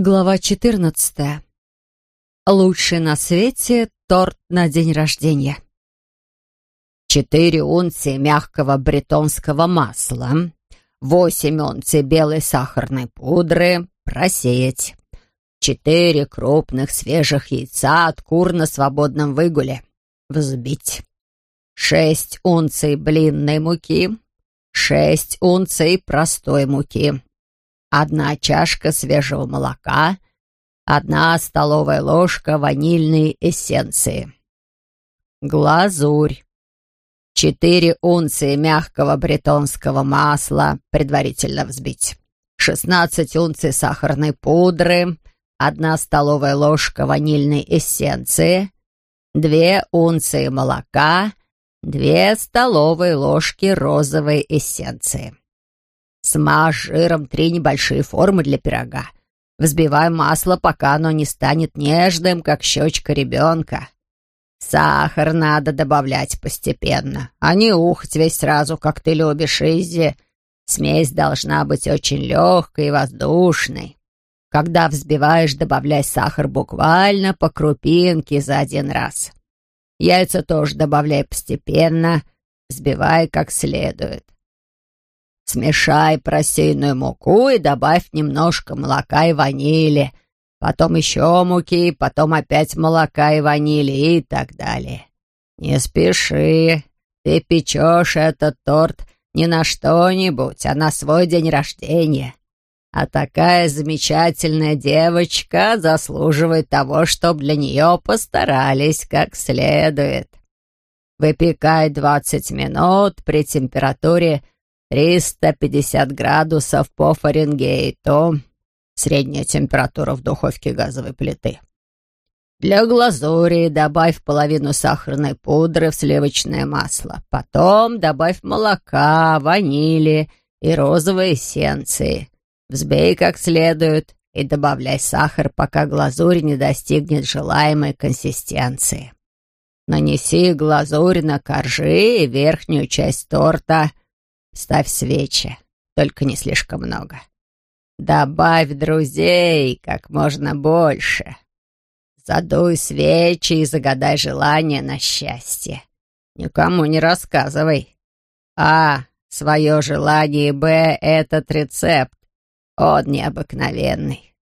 Глава 14. Лучший на свете торт на день рождения. Четыре унции мягкого бретонского масла, восемь унций белой сахарной пудры просеять, четыре крупных свежих яйца от кур на свободном выгуле взбить, шесть унций блинной муки, шесть унций простой муки, одна чашка свежего молока, одна столовая ложка ванильной эссенции. Глазурь. Четыре унции мягкого бретонского масла предварительно взбить. Шестнадцать унций сахарной пудры, одна столовая ложка ванильной эссенции, две унции молока, две столовые ложки розовой эссенции. Смажь жиром три небольшие формы для пирога. Взбивай масло, пока оно не станет нежным, как щечка ребенка. Сахар надо добавлять постепенно, а не ухать весь сразу, как ты любишь, Изи. Смесь должна быть очень легкой и воздушной. Когда взбиваешь, добавляй сахар буквально по крупинке за один раз. Яйца тоже добавляй постепенно, взбивай как следует. Смешай просеянную муку и добавь немножко молока и ванили, потом еще муки, потом опять молока и ванили и так далее. Не спеши, ты печешь этот торт не на что-нибудь, а на свой день рождения. А такая замечательная девочка заслуживает того, чтобы для нее постарались как следует. Выпекай двадцать минут при температуре 350 градусов по Фаренгейту. Средняя температура в духовке газовой плиты. Для глазури добавь половину сахарной пудры в сливочное масло. Потом добавь молока, ванили и розовой эссенции. Взбей как следует и добавляй сахар, пока глазурь не достигнет желаемой консистенции. Нанеси глазурь на коржи и верхнюю часть торта – Ставь свечи, только не слишком много. Добавь друзей как можно больше. Задуй свечи и загадай желание на счастье. Никому не рассказывай. А, свое желание, Б, этот рецепт. Он необыкновенный.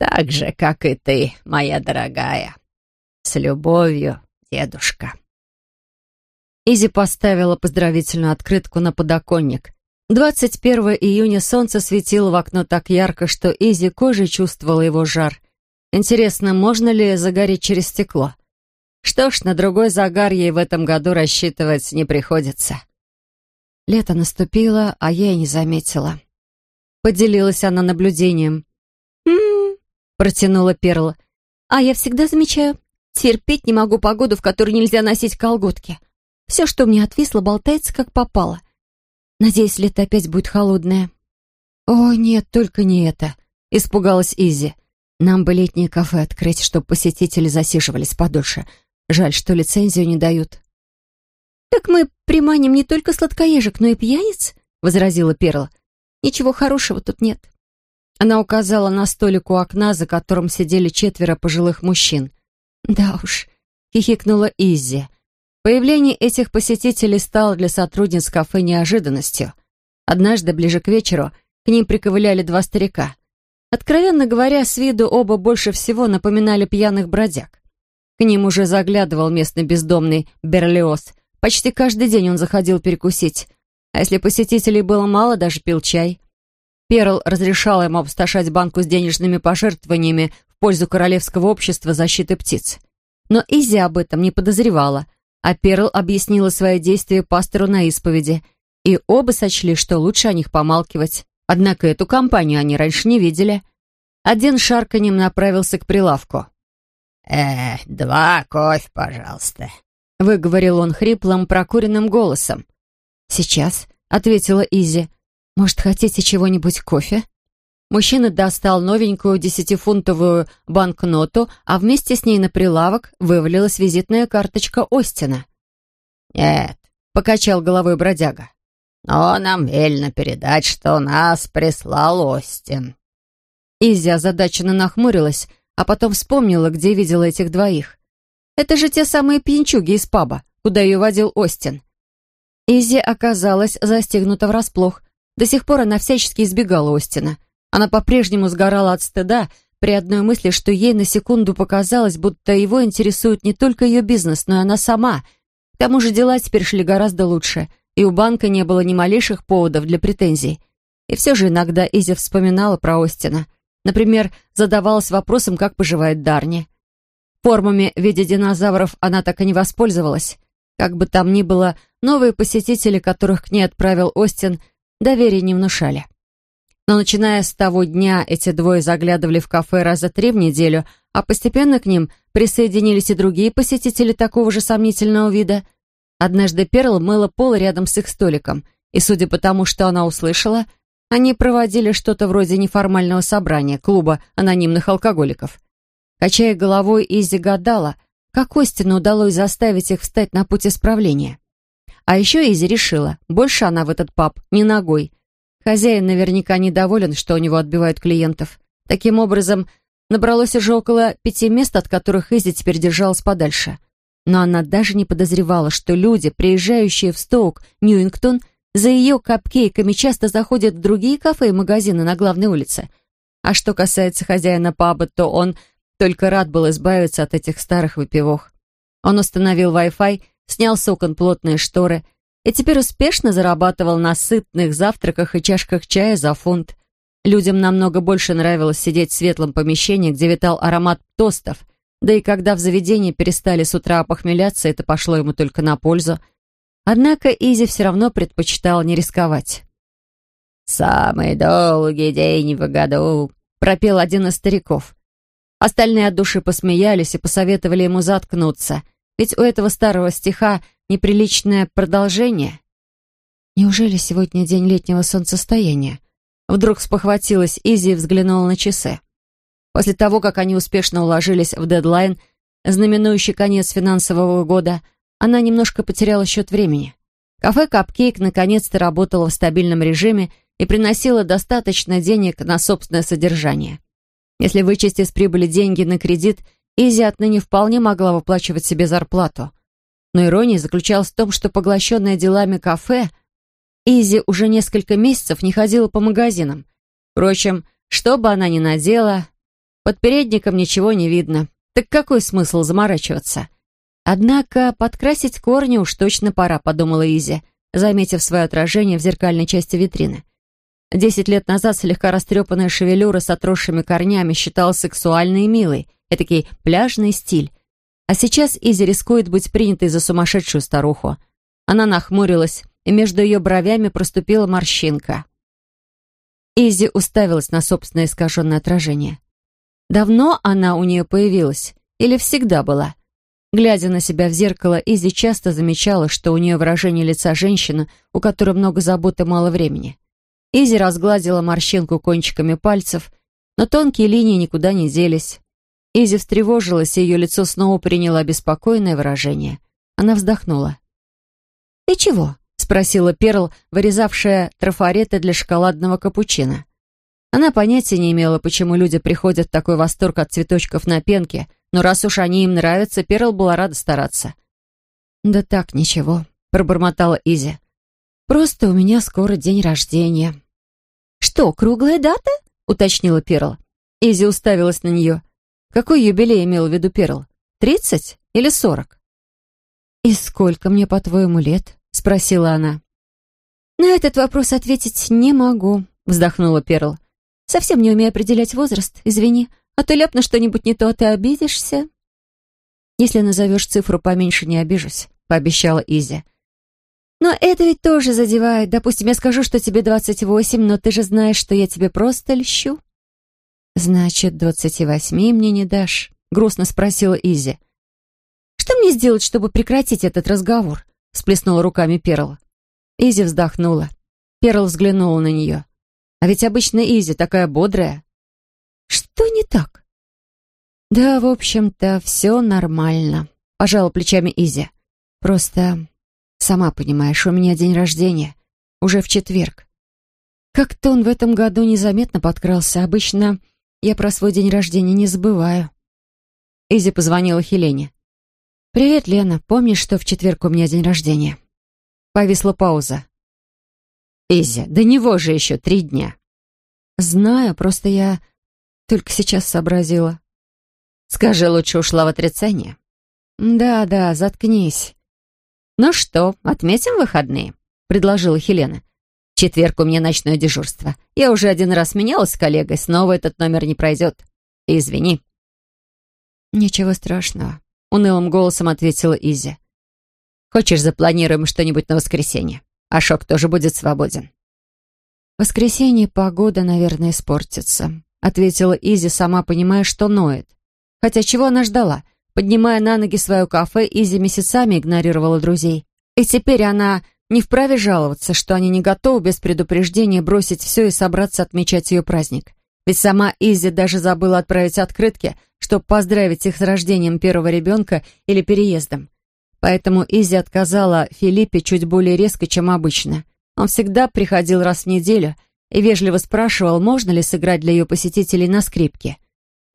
Так же, как и ты, моя дорогая. С любовью, дедушка. Изи поставила поздравительную открытку на подоконник. 21 июня солнце светило в окно так ярко, что Изи кожей чувствовала его жар. Интересно, можно ли загореть через стекло? Что ж, на другой загар ей в этом году рассчитывать не приходится. Лето наступило, а я и не заметила. Поделилась она наблюдением. «М-м-м», протянула Перла. «А я всегда замечаю. Терпеть не могу погоду, в которой нельзя носить колготки». Все, что мне отвисло, болтается, как попало. Надеюсь, лето опять будет холодное. «О, нет, только не это», — испугалась Изи. «Нам бы летнее кафе открыть, чтобы посетители засиживались подольше. Жаль, что лицензию не дают». «Так мы приманим не только сладкоежек, но и пьяниц», — возразила Перла. «Ничего хорошего тут нет». Она указала на столик у окна, за которым сидели четверо пожилых мужчин. «Да уж», — хихикнула Изи. Появление этих посетителей стало для сотрудниц кафе неожиданностью. Однажды, ближе к вечеру, к ним приковыляли два старика. Откровенно говоря, с виду оба больше всего напоминали пьяных бродяг. К ним уже заглядывал местный бездомный Берлиоз. Почти каждый день он заходил перекусить. А если посетителей было мало, даже пил чай. Перл разрешал ему обсташать банку с денежными пожертвованиями в пользу Королевского общества защиты птиц. Но Изи об этом не подозревала — а Перл объяснила свои действия пастору на исповеди, и оба сочли, что лучше о них помалкивать. Однако эту компанию они раньше не видели. Один шарканем направился к прилавку. «Э, два кофе, пожалуйста», — выговорил он хриплым, прокуренным голосом. «Сейчас», — ответила Изи. «Может, хотите чего-нибудь кофе?» Мужчина достал новенькую десятифунтовую банкноту, а вместе с ней на прилавок вывалилась визитная карточка Остина. «Нет», — покачал головой бродяга. «Но нам велено передать, что нас прислал Остин». Изи озадаченно нахмурилась, а потом вспомнила, где видела этих двоих. Это же те самые пьянчуги из паба, куда ее водил Остин. Изи оказалась застегнута врасплох. До сих пор она всячески избегала Остина. Она по-прежнему сгорала от стыда при одной мысли, что ей на секунду показалось, будто его интересует не только ее бизнес, но и она сама. К тому же дела теперь шли гораздо лучше, и у банка не было ни малейших поводов для претензий. И все же иногда Изи вспоминала про Остина. Например, задавалась вопросом, как поживает Дарни. Формами в виде динозавров она так и не воспользовалась. Как бы там ни было, новые посетители, которых к ней отправил Остин, доверия не внушали. Но начиная с того дня, эти двое заглядывали в кафе раза три в неделю, а постепенно к ним присоединились и другие посетители такого же сомнительного вида. Однажды Перл мыла пол рядом с их столиком, и, судя по тому, что она услышала, они проводили что-то вроде неформального собрания клуба анонимных алкоголиков. Качая головой, Изи гадала, как Остину удалось заставить их встать на путь исправления. А еще Изи решила, больше она в этот паб не ногой – Хозяин наверняка недоволен, что у него отбивают клиентов. Таким образом, набралось уже около пяти мест, от которых Изи теперь держалась подальше. Но она даже не подозревала, что люди, приезжающие в Стоук, Ньюингтон, за ее капкейками часто заходят в другие кафе и магазины на главной улице. А что касается хозяина паба, то он только рад был избавиться от этих старых выпивох. Он установил Wi-Fi, снял с окон плотные шторы — и теперь успешно зарабатывал на сытных завтраках и чашках чая за фунт. Людям намного больше нравилось сидеть в светлом помещении, где витал аромат тостов, да и когда в заведении перестали с утра похмеляться, это пошло ему только на пользу. Однако Изи все равно предпочитал не рисковать. «Самый долгий день в году», — пропел один из стариков. Остальные от души посмеялись и посоветовали ему заткнуться, ведь у этого старого стиха неприличное продолжение? Неужели сегодня день летнего солнцестояния? Вдруг спохватилась Изи и взглянула на часы. После того, как они успешно уложились в дедлайн, знаменующий конец финансового года, она немножко потеряла счет времени. Кафе «Капкейк» наконец-то работало в стабильном режиме и приносило достаточно денег на собственное содержание. Если вычесть из прибыли деньги на кредит, Изи отныне вполне могла выплачивать себе зарплату – но ирония заключалась в том, что поглощенная делами кафе, Изи уже несколько месяцев не ходила по магазинам. Впрочем, что бы она ни надела, под передником ничего не видно. Так какой смысл заморачиваться? Однако подкрасить корни уж точно пора, подумала Изи, заметив свое отражение в зеркальной части витрины. Десять лет назад слегка растрепанная шевелюра с отросшими корнями считалась сексуальной и милой, этакий пляжный стиль. А сейчас Изи рискует быть принятой за сумасшедшую старуху. Она нахмурилась, и между ее бровями проступила морщинка. Изи уставилась на собственное искаженное отражение. Давно она у нее появилась или всегда была? Глядя на себя в зеркало, Изи часто замечала, что у нее выражение лица женщины, у которой много забот и мало времени. Изи разгладила морщинку кончиками пальцев, но тонкие линии никуда не делись. Изи встревожилась, и ее лицо снова приняло обеспокоенное выражение. Она вздохнула. «Ты чего?» — спросила Перл, вырезавшая трафареты для шоколадного капучино. Она понятия не имела, почему люди приходят в такой восторг от цветочков на пенке, но раз уж они им нравятся, Перл была рада стараться. «Да так, ничего», — пробормотала Изи. «Просто у меня скоро день рождения». «Что, круглая дата?» — уточнила Перл. Изи уставилась на нее. Какой юбилей имел в виду Перл? Тридцать или сорок? «И сколько мне, по-твоему, лет?» — спросила она. «На этот вопрос ответить не могу», — вздохнула Перл. «Совсем не умею определять возраст, извини. А то ляпну что-нибудь не то, а ты обидишься». «Если назовешь цифру поменьше, не обижусь», — пообещала Изи. «Но это ведь тоже задевает. Допустим, я скажу, что тебе двадцать восемь, но ты же знаешь, что я тебе просто льщу». «Значит, двадцати восьми мне не дашь?» — грустно спросила Изи. «Что мне сделать, чтобы прекратить этот разговор?» — всплеснула руками Перл. Изи вздохнула. Перл взглянула на нее. «А ведь обычно Изи такая бодрая». «Что не так?» «Да, в общем-то, все нормально», — пожала плечами Изи. «Просто, сама понимаешь, у меня день рождения. Уже в четверг. Как-то он в этом году незаметно подкрался. Обычно Я про свой день рождения не забываю». Изи позвонила Хелене. «Привет, Лена. Помнишь, что в четверг у меня день рождения?» Повисла пауза. «Изи, до него же еще три дня». «Знаю, просто я только сейчас сообразила». «Скажи, лучше ушла в отрицание». «Да, да, заткнись». «Ну что, отметим выходные?» — предложила Хелена. «В четверг у меня ночное дежурство. Я уже один раз менялась с коллегой, снова этот номер не пройдет. Извини». «Ничего страшного», — унылым голосом ответила Изи. «Хочешь, запланируем что-нибудь на воскресенье? Ашок тоже будет свободен». «В воскресенье погода, наверное, испортится», — ответила Изи, сама понимая, что ноет. Хотя чего она ждала? Поднимая на ноги свое кафе, Изи месяцами игнорировала друзей. И теперь она не вправе жаловаться, что они не готовы без предупреждения бросить все и собраться отмечать ее праздник. Ведь сама Изи даже забыла отправить открытки, чтобы поздравить их с рождением первого ребенка или переездом. Поэтому Изи отказала Филиппе чуть более резко, чем обычно. Он всегда приходил раз в неделю и вежливо спрашивал, можно ли сыграть для ее посетителей на скрипке.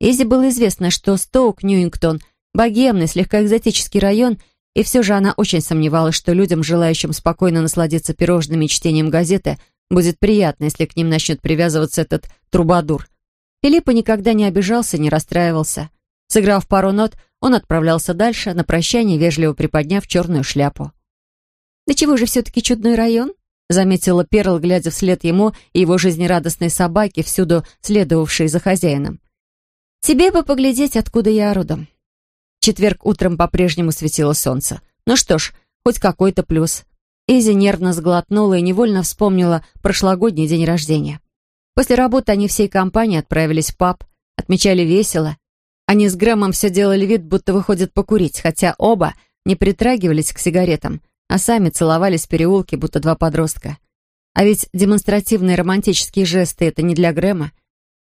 Изи было известно, что Стоук, Ньюингтон — Богемный, слегка экзотический район, и все же она очень сомневалась, что людям, желающим спокойно насладиться пирожными и чтением газеты, будет приятно, если к ним начнет привязываться этот трубадур. Филиппа никогда не обижался, не расстраивался. Сыграв пару нот, он отправлялся дальше, на прощание вежливо приподняв черную шляпу. «Да чего же все-таки чудной район?» заметила Перл, глядя вслед ему и его жизнерадостной собаке, всюду следовавшей за хозяином. «Тебе бы поглядеть, откуда я родом четверг утром по-прежнему светило солнце. Ну что ж, хоть какой-то плюс. Изи нервно сглотнула и невольно вспомнила прошлогодний день рождения. После работы они всей компанией отправились в паб, отмечали весело. Они с Грэмом все делали вид, будто выходят покурить, хотя оба не притрагивались к сигаретам, а сами целовались в переулке, будто два подростка. А ведь демонстративные романтические жесты — это не для Грэма.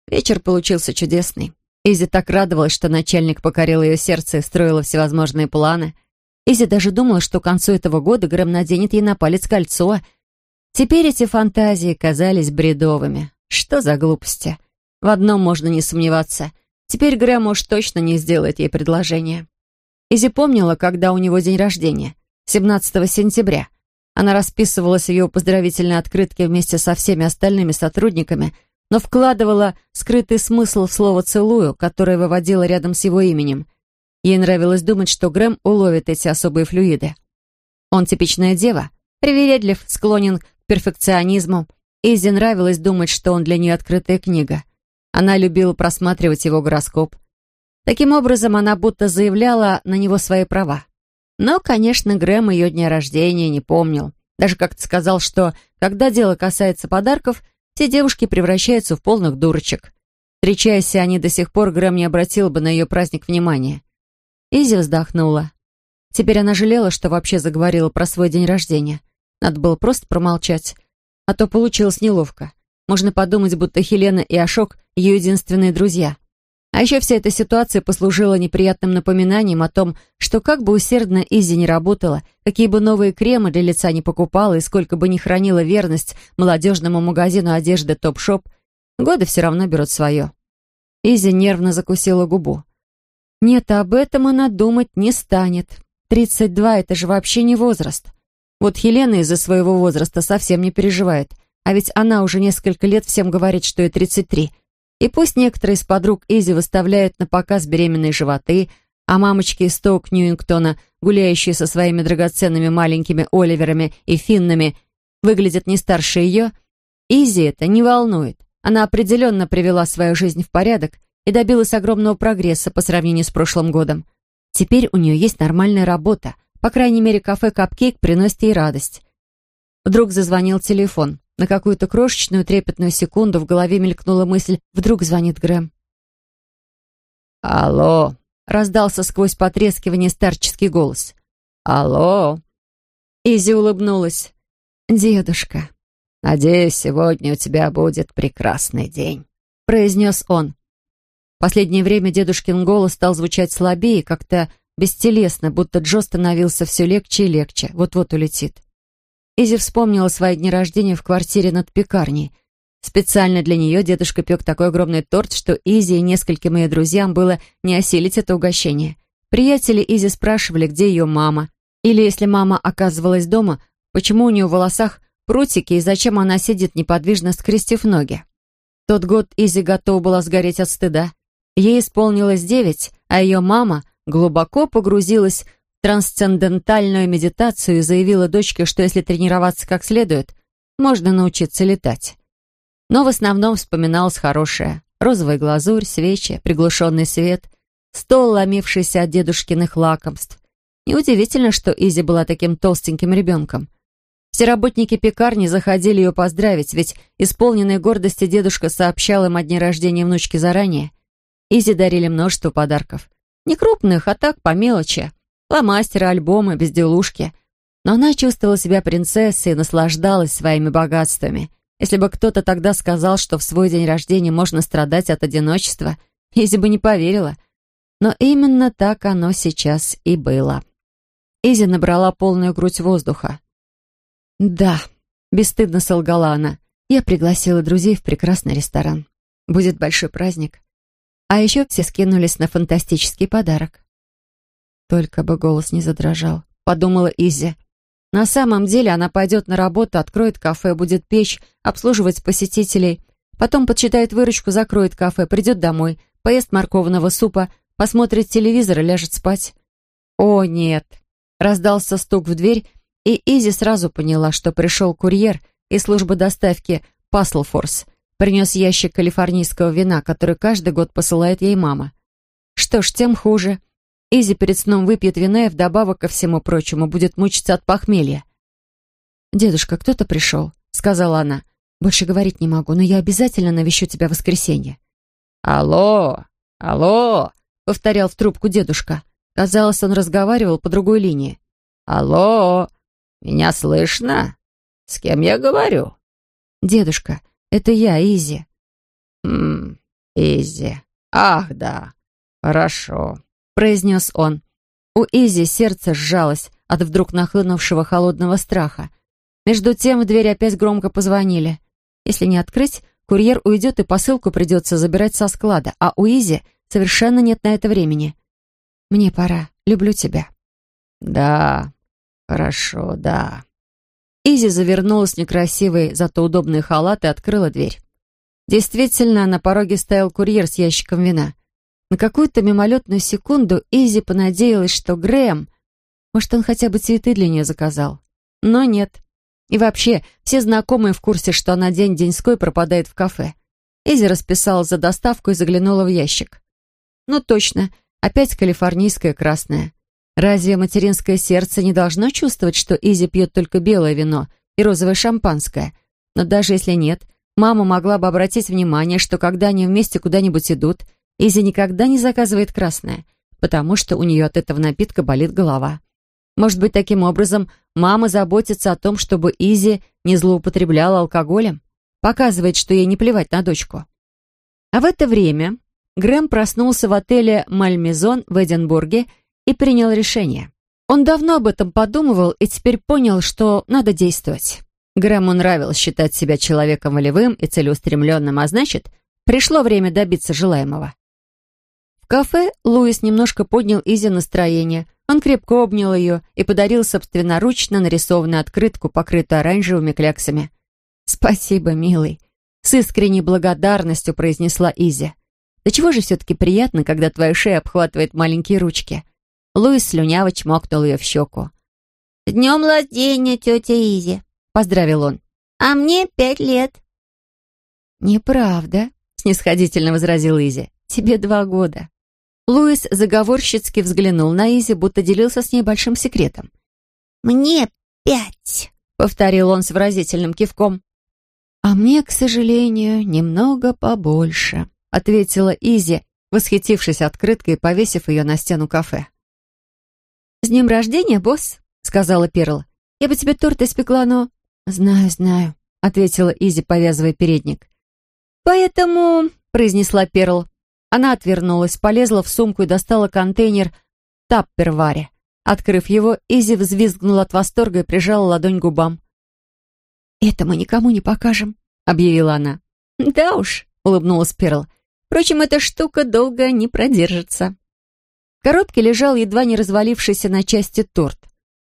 Вечер получился чудесный. Изи так радовалась, что начальник покорил ее сердце и строила всевозможные планы. Изи даже думала, что к концу этого года Грэм наденет ей на палец кольцо. Теперь эти фантазии казались бредовыми. Что за глупости? В одном можно не сомневаться. Теперь Грэм уж точно не сделает ей предложение. Изи помнила, когда у него день рождения, 17 сентября. Она расписывалась в ее поздравительной открытке вместе со всеми остальными сотрудниками — но вкладывала скрытый смысл в слово «целую», которое выводила рядом с его именем. Ей нравилось думать, что Грэм уловит эти особые флюиды. Он типичная дева, привередлив, склонен к перфекционизму. Изи нравилось думать, что он для нее открытая книга. Она любила просматривать его гороскоп. Таким образом, она будто заявляла на него свои права. Но, конечно, Грэм ее дня рождения не помнил. Даже как-то сказал, что, когда дело касается подарков, все девушки превращаются в полных дурочек. Встречаясь они до сих пор, Грэм не обратил бы на ее праздник внимания. Изи вздохнула. Теперь она жалела, что вообще заговорила про свой день рождения. Надо было просто промолчать. А то получилось неловко. Можно подумать, будто Хелена и Ашок — ее единственные друзья. А еще вся эта ситуация послужила неприятным напоминанием о том, что как бы усердно Изи не работала, какие бы новые кремы для лица не покупала и сколько бы не хранила верность молодежному магазину одежды «Топ-шоп», годы все равно берут свое. Изи нервно закусила губу. Нет, об этом она думать не станет. 32 — это же вообще не возраст. Вот Хелена из-за своего возраста совсем не переживает, а ведь она уже несколько лет всем говорит, что ей 33 — и пусть некоторые из подруг Изи выставляют на показ беременные животы, а мамочки из Стоук Ньюингтона, гуляющие со своими драгоценными маленькими Оливерами и Финнами, выглядят не старше ее, Изи это не волнует. Она определенно привела свою жизнь в порядок и добилась огромного прогресса по сравнению с прошлым годом. Теперь у нее есть нормальная работа. По крайней мере, кафе «Капкейк» приносит ей радость. Вдруг зазвонил телефон. На какую-то крошечную трепетную секунду в голове мелькнула мысль «Вдруг звонит Грэм». «Алло!» — раздался сквозь потрескивание старческий голос. «Алло!» Изи улыбнулась. «Дедушка». «Надеюсь, сегодня у тебя будет прекрасный день», — произнес он. Последнее время дедушкин голос стал звучать слабее, как-то бестелесно, будто Джо становился все легче и легче, вот-вот улетит. Изи вспомнила свои дни рождения в квартире над пекарней. Специально для нее дедушка пек такой огромный торт, что Изи и нескольким ее друзьям было не осилить это угощение. Приятели Изи спрашивали, где ее мама. Или, если мама оказывалась дома, почему у нее в волосах прутики и зачем она сидит неподвижно, скрестив ноги. Тот год Изи готова была сгореть от стыда. Ей исполнилось девять, а ее мама глубоко погрузилась трансцендентальную медитацию и заявила дочке, что если тренироваться как следует, можно научиться летать. Но в основном вспоминалось хорошее. Розовая глазурь, свечи, приглушенный свет, стол, ломившийся от дедушкиных лакомств. Неудивительно, что Изи была таким толстеньким ребенком. Все работники пекарни заходили ее поздравить, ведь исполненный гордости дедушка сообщал им о дне рождения внучки заранее. Изи дарили множество подарков. Не крупных, а так, по мелочи. Фломастеры, альбомы, безделушки. Но она чувствовала себя принцессой и наслаждалась своими богатствами. Если бы кто-то тогда сказал, что в свой день рождения можно страдать от одиночества, Изи бы не поверила. Но именно так оно сейчас и было. Изи набрала полную грудь воздуха. «Да», — бесстыдно солгала она, — «я пригласила друзей в прекрасный ресторан. Будет большой праздник. А еще все скинулись на фантастический подарок». Только бы голос не задрожал, подумала Изи. На самом деле она пойдет на работу, откроет кафе, будет печь, обслуживать посетителей, потом подсчитает выручку, закроет кафе, придет домой, поест морковного супа, посмотрит телевизор и ляжет спать. О, нет. Раздался стук в дверь, и Изи сразу поняла, что пришел курьер из службы доставки Паслфорс, принес ящик калифорнийского вина, который каждый год посылает ей мама. Что ж, тем хуже. Изи перед сном выпьет вина и вдобавок ко всему прочему будет мучиться от похмелья. «Дедушка, кто-то пришел», — сказала она. «Больше говорить не могу, но я обязательно навещу тебя в воскресенье». «Алло! Алло!» — повторял в трубку дедушка. Казалось, он разговаривал по другой линии. «Алло! Меня слышно? С кем я говорю?» «Дедушка, это я, Изи». «Хм, Изи. Ах, да. Хорошо произнес он. У Изи сердце сжалось от вдруг нахлынувшего холодного страха. Между тем в дверь опять громко позвонили. Если не открыть, курьер уйдет и посылку придется забирать со склада, а у Изи совершенно нет на это времени. «Мне пора. Люблю тебя». «Да, хорошо, да». Изи завернулась в некрасивый, зато удобный халат и открыла дверь. Действительно, на пороге стоял курьер с ящиком вина. На какую-то мимолетную секунду Изи понадеялась, что Грэм... Может, он хотя бы цветы для нее заказал. Но нет. И вообще, все знакомые в курсе, что она день-деньской пропадает в кафе. Изи расписалась за доставку и заглянула в ящик. Ну точно, опять калифорнийское красное. Разве материнское сердце не должно чувствовать, что Изи пьет только белое вино и розовое шампанское? Но даже если нет, мама могла бы обратить внимание, что когда они вместе куда-нибудь идут — Изи никогда не заказывает красное, потому что у нее от этого напитка болит голова. Может быть, таким образом мама заботится о том, чтобы Изи не злоупотребляла алкоголем, показывает, что ей не плевать на дочку. А в это время Грэм проснулся в отеле «Мальмезон» в Эдинбурге и принял решение. Он давно об этом подумывал и теперь понял, что надо действовать. Грэму нравилось считать себя человеком волевым и целеустремленным, а значит, пришло время добиться желаемого кафе Луис немножко поднял Изи настроение. Он крепко обнял ее и подарил собственноручно нарисованную открытку, покрытую оранжевыми кляксами. «Спасибо, милый», — с искренней благодарностью произнесла Изи. «Да чего же все-таки приятно, когда твоя шея обхватывает маленькие ручки?» Луис слюняво чмокнул ее в щеку. «С днем рождения, тетя Изи!» — поздравил он. «А мне пять лет». «Неправда», — снисходительно возразила Изи. «Тебе два года». Луис заговорщицки взглянул на Изи, будто делился с ней большим секретом. «Мне пять», — повторил он с выразительным кивком. «А мне, к сожалению, немного побольше», — ответила Изи, восхитившись открыткой и повесив ее на стену кафе. «С днем рождения, босс», — сказала Перл. «Я бы тебе торт испекла, но...» «Знаю, знаю», — ответила Изи, повязывая передник. «Поэтому», — произнесла Перл, она отвернулась, полезла в сумку и достала контейнер тапперваре. Открыв его, Изи взвизгнула от восторга и прижала ладонь к губам. «Это мы никому не покажем», — объявила она. «Да уж», — улыбнулась Перл. «Впрочем, эта штука долго не продержится». В коробке лежал едва не развалившийся на части торт.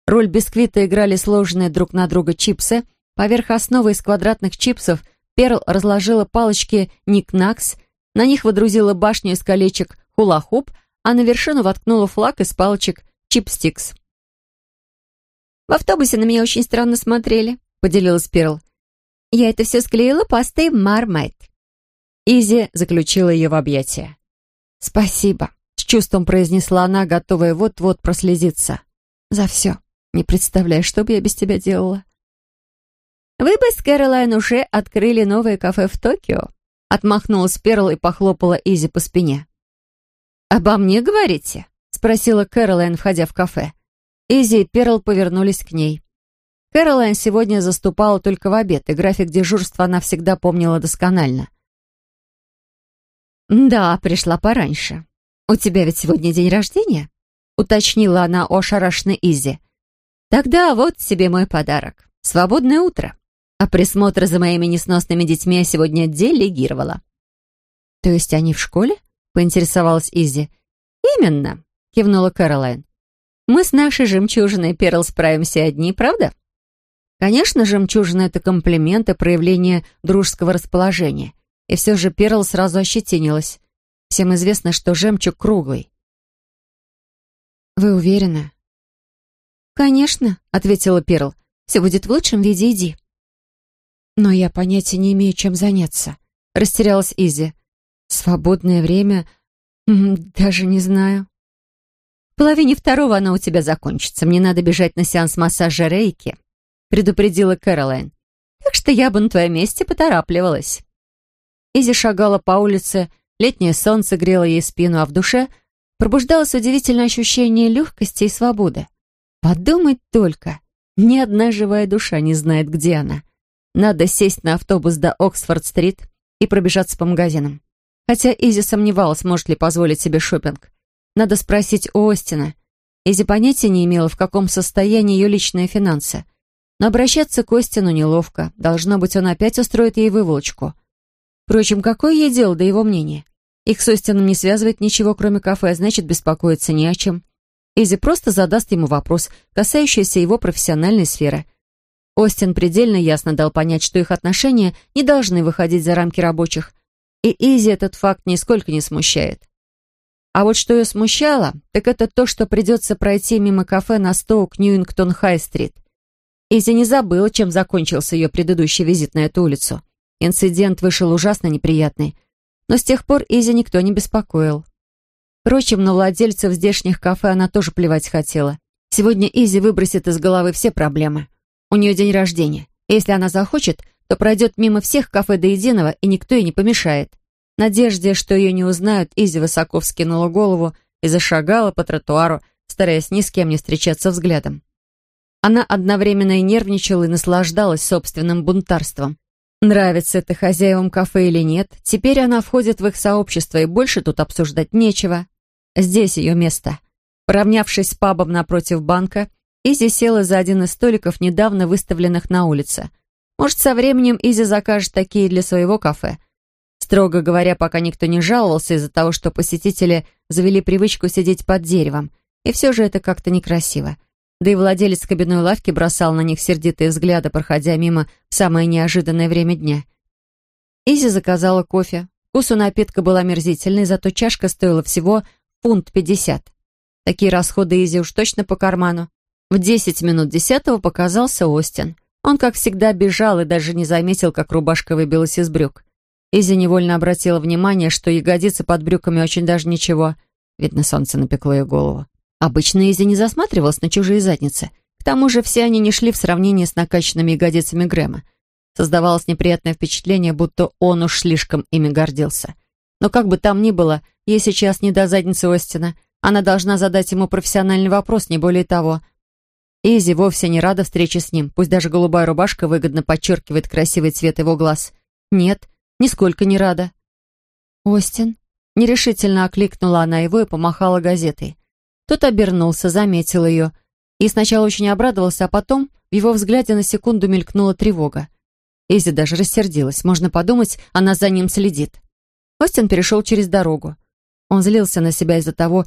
Роль бисквита играли сложенные друг на друга чипсы. Поверх основы из квадратных чипсов Перл разложила палочки Ник-Накс, на них водрузила башню из колечек Хула-Хуп, а на вершину воткнула флаг из палочек Чипстикс. «В автобусе на меня очень странно смотрели», — поделилась Перл. «Я это все склеила пастой Мармайт». Изи заключила ее в объятия. «Спасибо», — с чувством произнесла она, готовая вот-вот прослезиться. «За все. Не представляю, что бы я без тебя делала». «Вы бы с Кэролайн уже открыли новое кафе в Токио», — отмахнулась Перл и похлопала Изи по спине. «Обо мне говорите?» — спросила Кэролайн, входя в кафе. Изи и Перл повернулись к ней. Кэролайн сегодня заступала только в обед, и график дежурства она всегда помнила досконально. «Да, пришла пораньше. У тебя ведь сегодня день рождения?» — уточнила она у ошарашенной Изи. «Тогда вот тебе мой подарок. Свободное утро. А присмотр за моими несносными детьми я сегодня делегировала». «То есть они в школе?» — поинтересовалась Изи. «Именно», — кивнула Кэролайн. «Мы с нашей жемчужиной Перл справимся одни, правда?» Конечно, жемчужина — это комплимент и проявление дружеского расположения. И все же Перл сразу ощетинилась. Всем известно, что жемчуг круглый. «Вы уверены?» «Конечно», — ответила Перл. «Все будет в лучшем виде, иди». «Но я понятия не имею, чем заняться», — растерялась Изи. «Свободное время? Даже не знаю». «В половине второго оно у тебя закончится. Мне надо бежать на сеанс массажа рейки», — предупредила Кэролайн. «Так что я бы на твоем месте поторапливалась». Изи шагала по улице, летнее солнце грело ей спину, а в душе пробуждалось удивительное ощущение легкости и свободы. Подумать только, ни одна живая душа не знает, где она. Надо сесть на автобус до Оксфорд-стрит и пробежаться по магазинам. Хотя Изи сомневалась, может ли позволить себе шопинг. Надо спросить у Остина. Изи понятия не имела, в каком состоянии ее личные финансы. Но обращаться к Остину неловко. Должно быть, он опять устроит ей выволочку. Впрочем, какое ей дело до его мнения? Их с Остином не связывает ничего, кроме кафе, а значит, беспокоиться не о чем. Изи просто задаст ему вопрос, касающийся его профессиональной сферы. Остин предельно ясно дал понять, что их отношения не должны выходить за рамки рабочих, и Изи этот факт нисколько не смущает. А вот что ее смущало, так это то, что придется пройти мимо кафе на Стоук Ньюингтон-Хай-стрит. Изи не забыла, чем закончился ее предыдущий визит на эту улицу. Инцидент вышел ужасно неприятный, но с тех пор Изи никто не беспокоил. Впрочем, на владельцев здешних кафе она тоже плевать хотела. Сегодня Изи выбросит из головы все проблемы. У нее день рождения. если она захочет, то пройдет мимо всех кафе до единого, и никто ей не помешает. В надежде, что ее не узнают, Изи высоко вскинула голову и зашагала по тротуару, стараясь ни с кем не встречаться взглядом. Она одновременно и нервничала, и наслаждалась собственным бунтарством. Нравится это хозяевам кафе или нет, теперь она входит в их сообщество, и больше тут обсуждать нечего. Здесь ее место. Поравнявшись с пабом напротив банка, Изи села за один из столиков, недавно выставленных на улице. Может, со временем Изи закажет такие для своего кафе. Строго говоря, пока никто не жаловался из-за того, что посетители завели привычку сидеть под деревом. И все же это как-то некрасиво. Да и владелец скобяной лавки бросал на них сердитые взгляды, проходя мимо в самое неожиданное время дня. Изи заказала кофе. Вкус у напитка был омерзительный, зато чашка стоила всего фунт пятьдесят. Такие расходы Изи уж точно по карману. В десять минут десятого показался Остин. Он, как всегда, бежал и даже не заметил, как рубашка выбилась из брюк. Изи невольно обратила внимание, что ягодицы под брюками очень даже ничего. Видно, солнце напекло ее голову. Обычно Изи не засматривалась на чужие задницы. К тому же все они не шли в сравнении с накачанными ягодицами Грэма. Создавалось неприятное впечатление, будто он уж слишком ими гордился. Но как бы там ни было, ей сейчас не до задницы Остина. Она должна задать ему профессиональный вопрос, не более того. Изи вовсе не рада встрече с ним, пусть даже голубая рубашка выгодно подчеркивает красивый цвет его глаз. Нет, нисколько не рада. «Остин?» Нерешительно окликнула она его и помахала газетой. Тот обернулся, заметил ее. И сначала очень обрадовался, а потом в его взгляде на секунду мелькнула тревога. Изи даже рассердилась. Можно подумать, она за ним следит. Остин перешел через дорогу. Он злился на себя из-за того,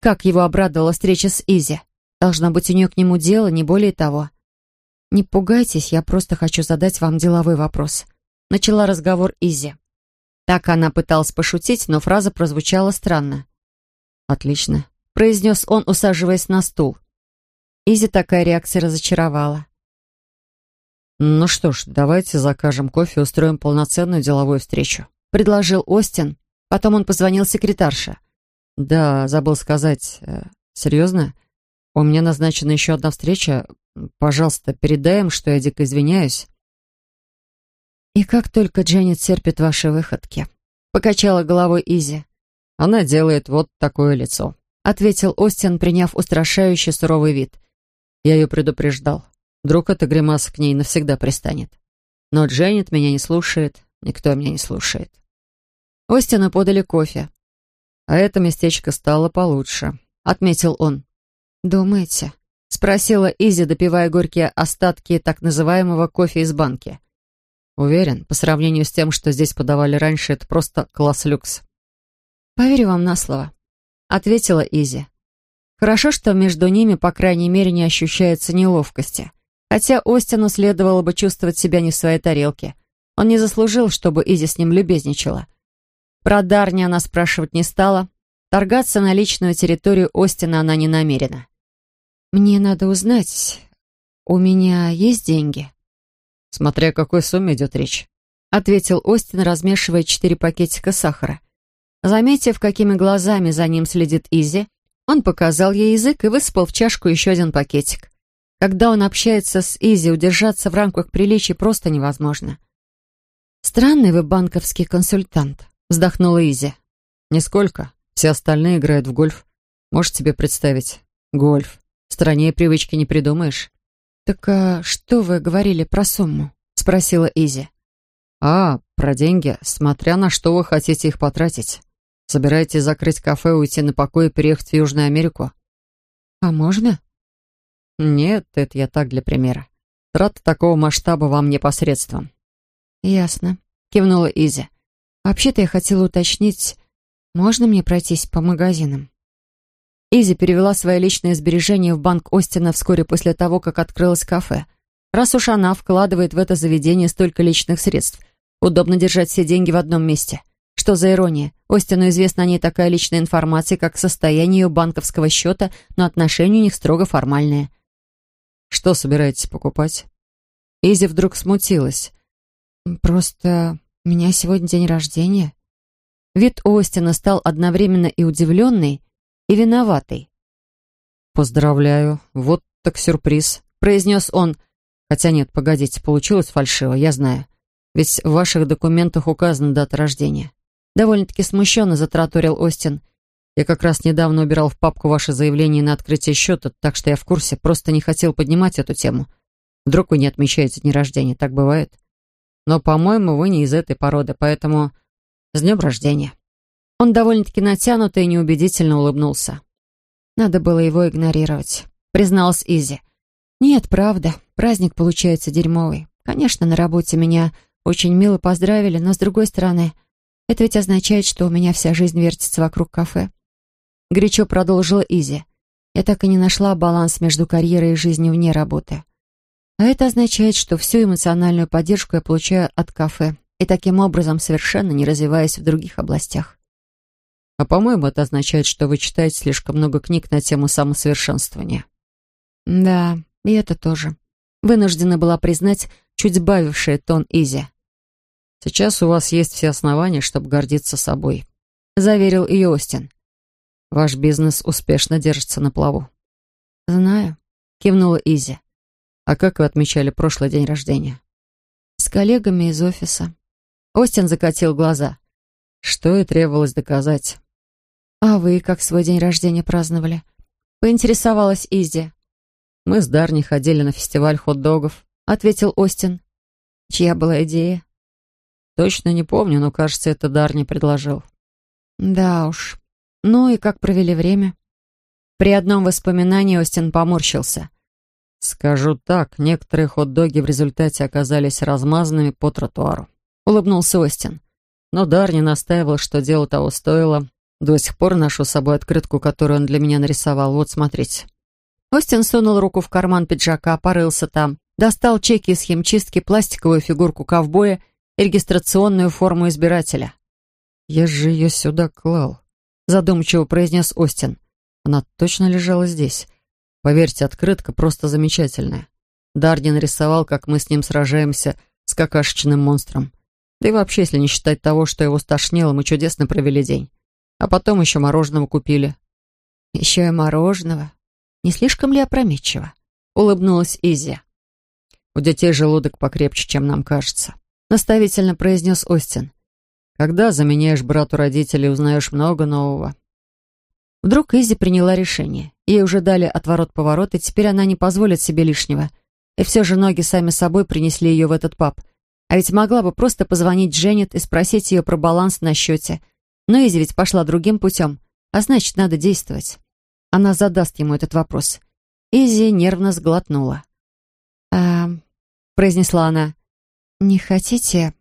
как его обрадовала встреча с Изи. Должно быть, у нее к нему дело, не более того. «Не пугайтесь, я просто хочу задать вам деловой вопрос». Начала разговор Изи. Так она пыталась пошутить, но фраза прозвучала странно. «Отлично», — произнес он, усаживаясь на стул. Изи такая реакция разочаровала. «Ну что ж, давайте закажем кофе и устроим полноценную деловую встречу», — предложил Остин. Потом он позвонил секретарше. «Да, забыл сказать. Э, серьезно? У меня назначена еще одна встреча. Пожалуйста, передай им, что я дико извиняюсь». «И как только Дженнет терпит ваши выходки?» — покачала головой Изи. «Она делает вот такое лицо», — ответил Остин, приняв устрашающий суровый вид. Я ее предупреждал. Вдруг эта гримаса к ней навсегда пристанет. Но Дженнет меня не слушает, никто меня не слушает. Остину подали кофе. А это местечко стало получше, отметил он. «Думаете?» — спросила Изи, допивая горькие остатки так называемого кофе из банки. «Уверен, по сравнению с тем, что здесь подавали раньше, это просто класс-люкс». «Поверю вам на слово», — ответила Изи. Хорошо, что между ними, по крайней мере, не ощущается неловкости. Хотя Остину следовало бы чувствовать себя не в своей тарелке. Он не заслужил, чтобы Изи с ним любезничала. Про Дарни она спрашивать не стала. Торгаться на личную территорию Остина она не намерена. «Мне надо узнать, у меня есть деньги?» «Смотря о какой сумме идет речь», — ответил Остин, размешивая четыре пакетика сахара. Заметив, какими глазами за ним следит Изи, он показал ей язык и высыпал в чашку еще один пакетик. Когда он общается с Изи, удержаться в рамках приличий просто невозможно. «Странный вы банковский консультант», — вздохнула Изи. «Нисколько. Все остальные играют в гольф. Можешь себе представить? Гольф. Страннее привычки не придумаешь». «Так а что вы говорили про сумму?» — спросила Изи. «А, про деньги, смотря на что вы хотите их потратить. Собираетесь закрыть кафе, уйти на покой и переехать в Южную Америку? А можно? Нет, это я так для примера. Трата такого масштаба вам непосредством. Ясно, кивнула Изя. Вообще-то я хотела уточнить, можно мне пройтись по магазинам? Изи перевела свои личные сбережения в банк Остина вскоре после того, как открылось кафе. Раз уж она вкладывает в это заведение столько личных средств, удобно держать все деньги в одном месте — что за ирония? Остину известна о ней такая личная информация, как состояние ее банковского счета, но отношения у них строго формальные. «Что собираетесь покупать?» Изи вдруг смутилась. «Просто у меня сегодня день рождения». Вид Остина стал одновременно и удивленный, и виноватый. «Поздравляю, вот так сюрприз», — произнес он. «Хотя нет, погодите, получилось фальшиво, я знаю. Ведь в ваших документах указана дата рождения. Довольно-таки смущенно затраторил Остин. «Я как раз недавно убирал в папку ваше заявление на открытие счета, так что я в курсе, просто не хотел поднимать эту тему. Вдруг вы не отмечаете дни рождения, так бывает? Но, по-моему, вы не из этой породы, поэтому с днем рождения». Он довольно-таки натянуто и неубедительно улыбнулся. «Надо было его игнорировать», — призналась Изи. «Нет, правда, праздник получается дерьмовый. Конечно, на работе меня очень мило поздравили, но, с другой стороны, это ведь означает, что у меня вся жизнь вертится вокруг кафе. Горячо продолжила Изи. Я так и не нашла баланс между карьерой и жизнью вне работы. А это означает, что всю эмоциональную поддержку я получаю от кафе, и таким образом совершенно не развиваясь в других областях. А по-моему, это означает, что вы читаете слишком много книг на тему самосовершенствования. Да, и это тоже. Вынуждена была признать чуть сбавила тон Изи. Сейчас у вас есть все основания, чтобы гордиться собой», — заверил ее Остин. «Ваш бизнес успешно держится на плаву». «Знаю», — кивнула Изи. «А как вы отмечали прошлый день рождения?» «С коллегами из офиса». Остин закатил глаза. «Что и требовалось доказать». «А вы как свой день рождения праздновали?» Поинтересовалась Изи. «Мы с Дарни ходили на фестиваль хот-догов», — ответил Остин. «Чья была идея?» Точно не помню, но, кажется, это Дарни предложил. Да уж. Ну и как провели время? При одном воспоминании Остин поморщился. «Скажу так, некоторые хот-доги в результате оказались размазанными по тротуару», — улыбнулся Остин. Но Дарни настаивал, что дело того стоило. До сих пор ношу с собой открытку, которую он для меня нарисовал. Вот, смотрите. Остин сунул руку в карман пиджака, порылся там, достал чеки из химчистки, пластиковую фигурку ковбоя и регистрационную форму избирателя. «Я же ее сюда клал», — задумчиво произнес Остин. «Она точно лежала здесь. Поверьте, открытка просто замечательная. Дарни нарисовал, как мы с ним сражаемся с какашечным монстром. Да и вообще, если не считать того, что его стошнило, мы чудесно провели день. А потом еще мороженого купили». «Еще и мороженого. Не слишком ли опрометчиво?» — улыбнулась Изи. «У детей желудок покрепче, чем нам кажется», — наставительно произнес Остин. «Когда заменяешь брату родителей, узнаешь много нового». Вдруг Изи приняла решение. Ей уже дали отворот-поворот, и теперь она не позволит себе лишнего. И все же ноги сами собой принесли ее в этот паб. А ведь могла бы просто позвонить Дженнет и спросить ее про баланс на счете. Но Изи ведь пошла другим путем, а значит, надо действовать. Она задаст ему этот вопрос. Изи нервно сглотнула. «А...» — произнесла она. «Не хотите...»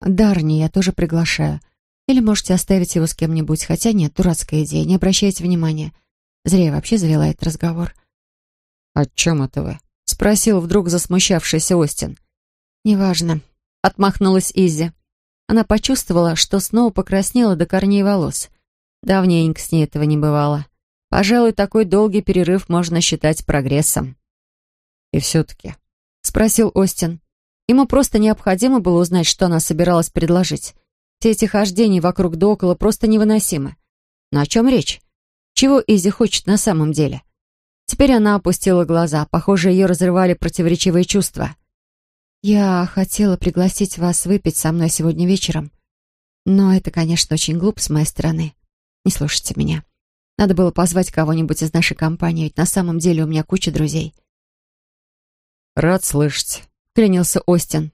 «Дарни я тоже приглашаю. Или можете оставить его с кем-нибудь, хотя нет, дурацкая идея, не обращайте внимания. Зря я вообще завела этот разговор». «О чем это вы?» — спросил вдруг засмущавшийся Остин. «Неважно», — отмахнулась Изи. Она почувствовала, что снова покраснела до корней волос. Давненько с ней этого не бывало. Пожалуй, такой долгий перерыв можно считать прогрессом. «И все-таки», — спросил Остин. Ему просто необходимо было узнать, что она собиралась предложить. Все эти хождения вокруг да около просто невыносимы. Но о чем речь? Чего Изи хочет на самом деле? Теперь она опустила глаза. Похоже, ее разрывали противоречивые чувства. «Я хотела пригласить вас выпить со мной сегодня вечером. Но это, конечно, очень глупо с моей стороны. Не слушайте меня. Надо было позвать кого-нибудь из нашей компании, ведь на самом деле у меня куча друзей». «Рад слышать», — клянился Остин.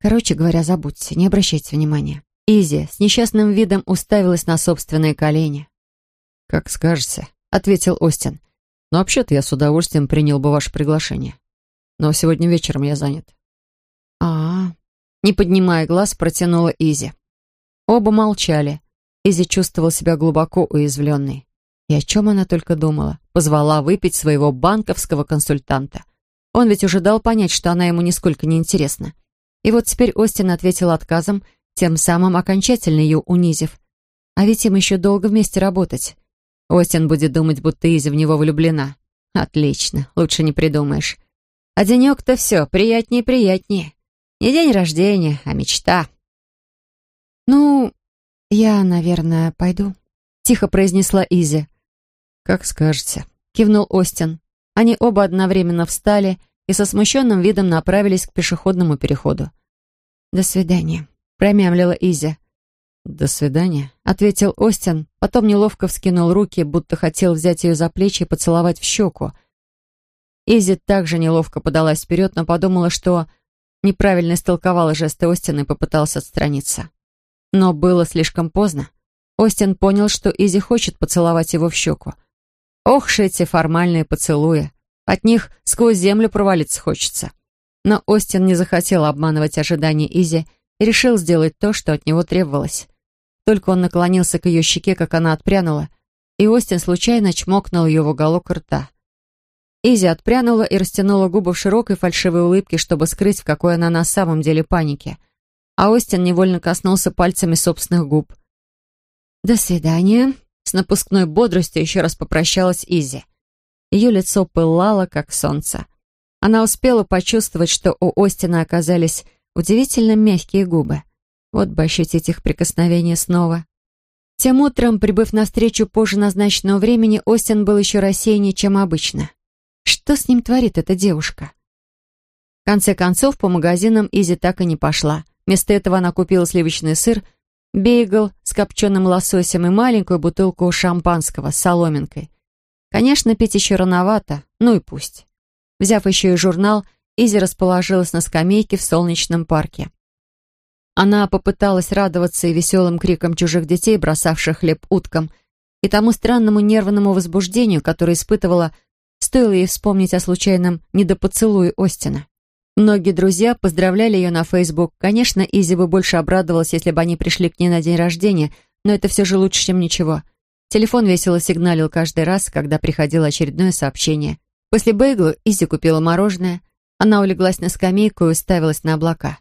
«Короче говоря, забудьте, не обращайте внимания». Изи с несчастным видом уставилась на собственные колени. «Как скажете», — ответил Остин. «Но вообще-то я с удовольствием принял бы ваше приглашение. Но сегодня вечером я занят». А, Не поднимая глаз, протянула Изи. Оба молчали. Изи чувствовал себя глубоко уязвленной. И о чем она только думала? Позвала выпить своего банковского консультанта. Он ведь уже дал понять, что она ему нисколько не интересна. И вот теперь Остин ответил отказом, тем самым окончательно ее унизив. А ведь им еще долго вместе работать. Остин будет думать, будто Изи в него влюблена. Отлично, лучше не придумаешь. А денек-то все, приятнее приятнее. Не день рождения, а мечта. «Ну, я, наверное, пойду», — тихо произнесла Изи. «Как скажете», — кивнул Остин. Они оба одновременно встали и со смущенным видом направились к пешеходному переходу. «До свидания», промямлила Изя. «До свидания», — ответил Остин, потом неловко вскинул руки, будто хотел взять ее за плечи и поцеловать в щеку. Изи также неловко подалась вперед, но подумала, что неправильно истолковала жесты Остина и попыталась отстраниться. Но было слишком поздно. Остин понял, что Изи хочет поцеловать его в щеку. Ох эти формальные поцелуи. От них сквозь землю провалиться хочется. Но Остин не захотел обманывать ожидания Изи и решил сделать то, что от него требовалось. Только он наклонился к ее щеке, как она отпрянула, и Остин случайно чмокнул ее в уголок рта. Изи отпрянула и растянула губы в широкой фальшивой улыбке, чтобы скрыть, в какой она на самом деле панике. А Остин невольно коснулся пальцами собственных губ. «До свидания», — с напускной бодростью еще раз попрощалась Изи. Ее лицо пылало, как солнце. Она успела почувствовать, что у Остина оказались Удивительно мягкие губы. Вот бы ощутить их прикосновение снова. Тем утром, прибыв на встречу позже назначенного времени, Остин был еще рассеяннее, чем обычно. Что с ним творит эта девушка? В конце концов, по магазинам Изи так и не пошла. Вместо этого она купила сливочный сыр, бейгл с копченым лососем и маленькую бутылку шампанского с соломинкой. Конечно, пить еще рановато, ну и пусть. Взяв еще и журнал, Изи расположилась на скамейке в солнечном парке. Она попыталась радоваться и веселым крикам чужих детей, бросавших хлеб уткам, и тому странному нервному возбуждению, которое испытывала, стоило ей вспомнить о случайном недопоцелуе Остина. Многие друзья поздравляли ее на Фейсбук. Конечно, Изи бы больше обрадовалась, если бы они пришли к ней на день рождения, но это все же лучше, чем ничего. Телефон весело сигналил каждый раз, когда приходило очередное сообщение. После бейгла Изи купила мороженое. Она улеглась на скамейку и уставилась на облака.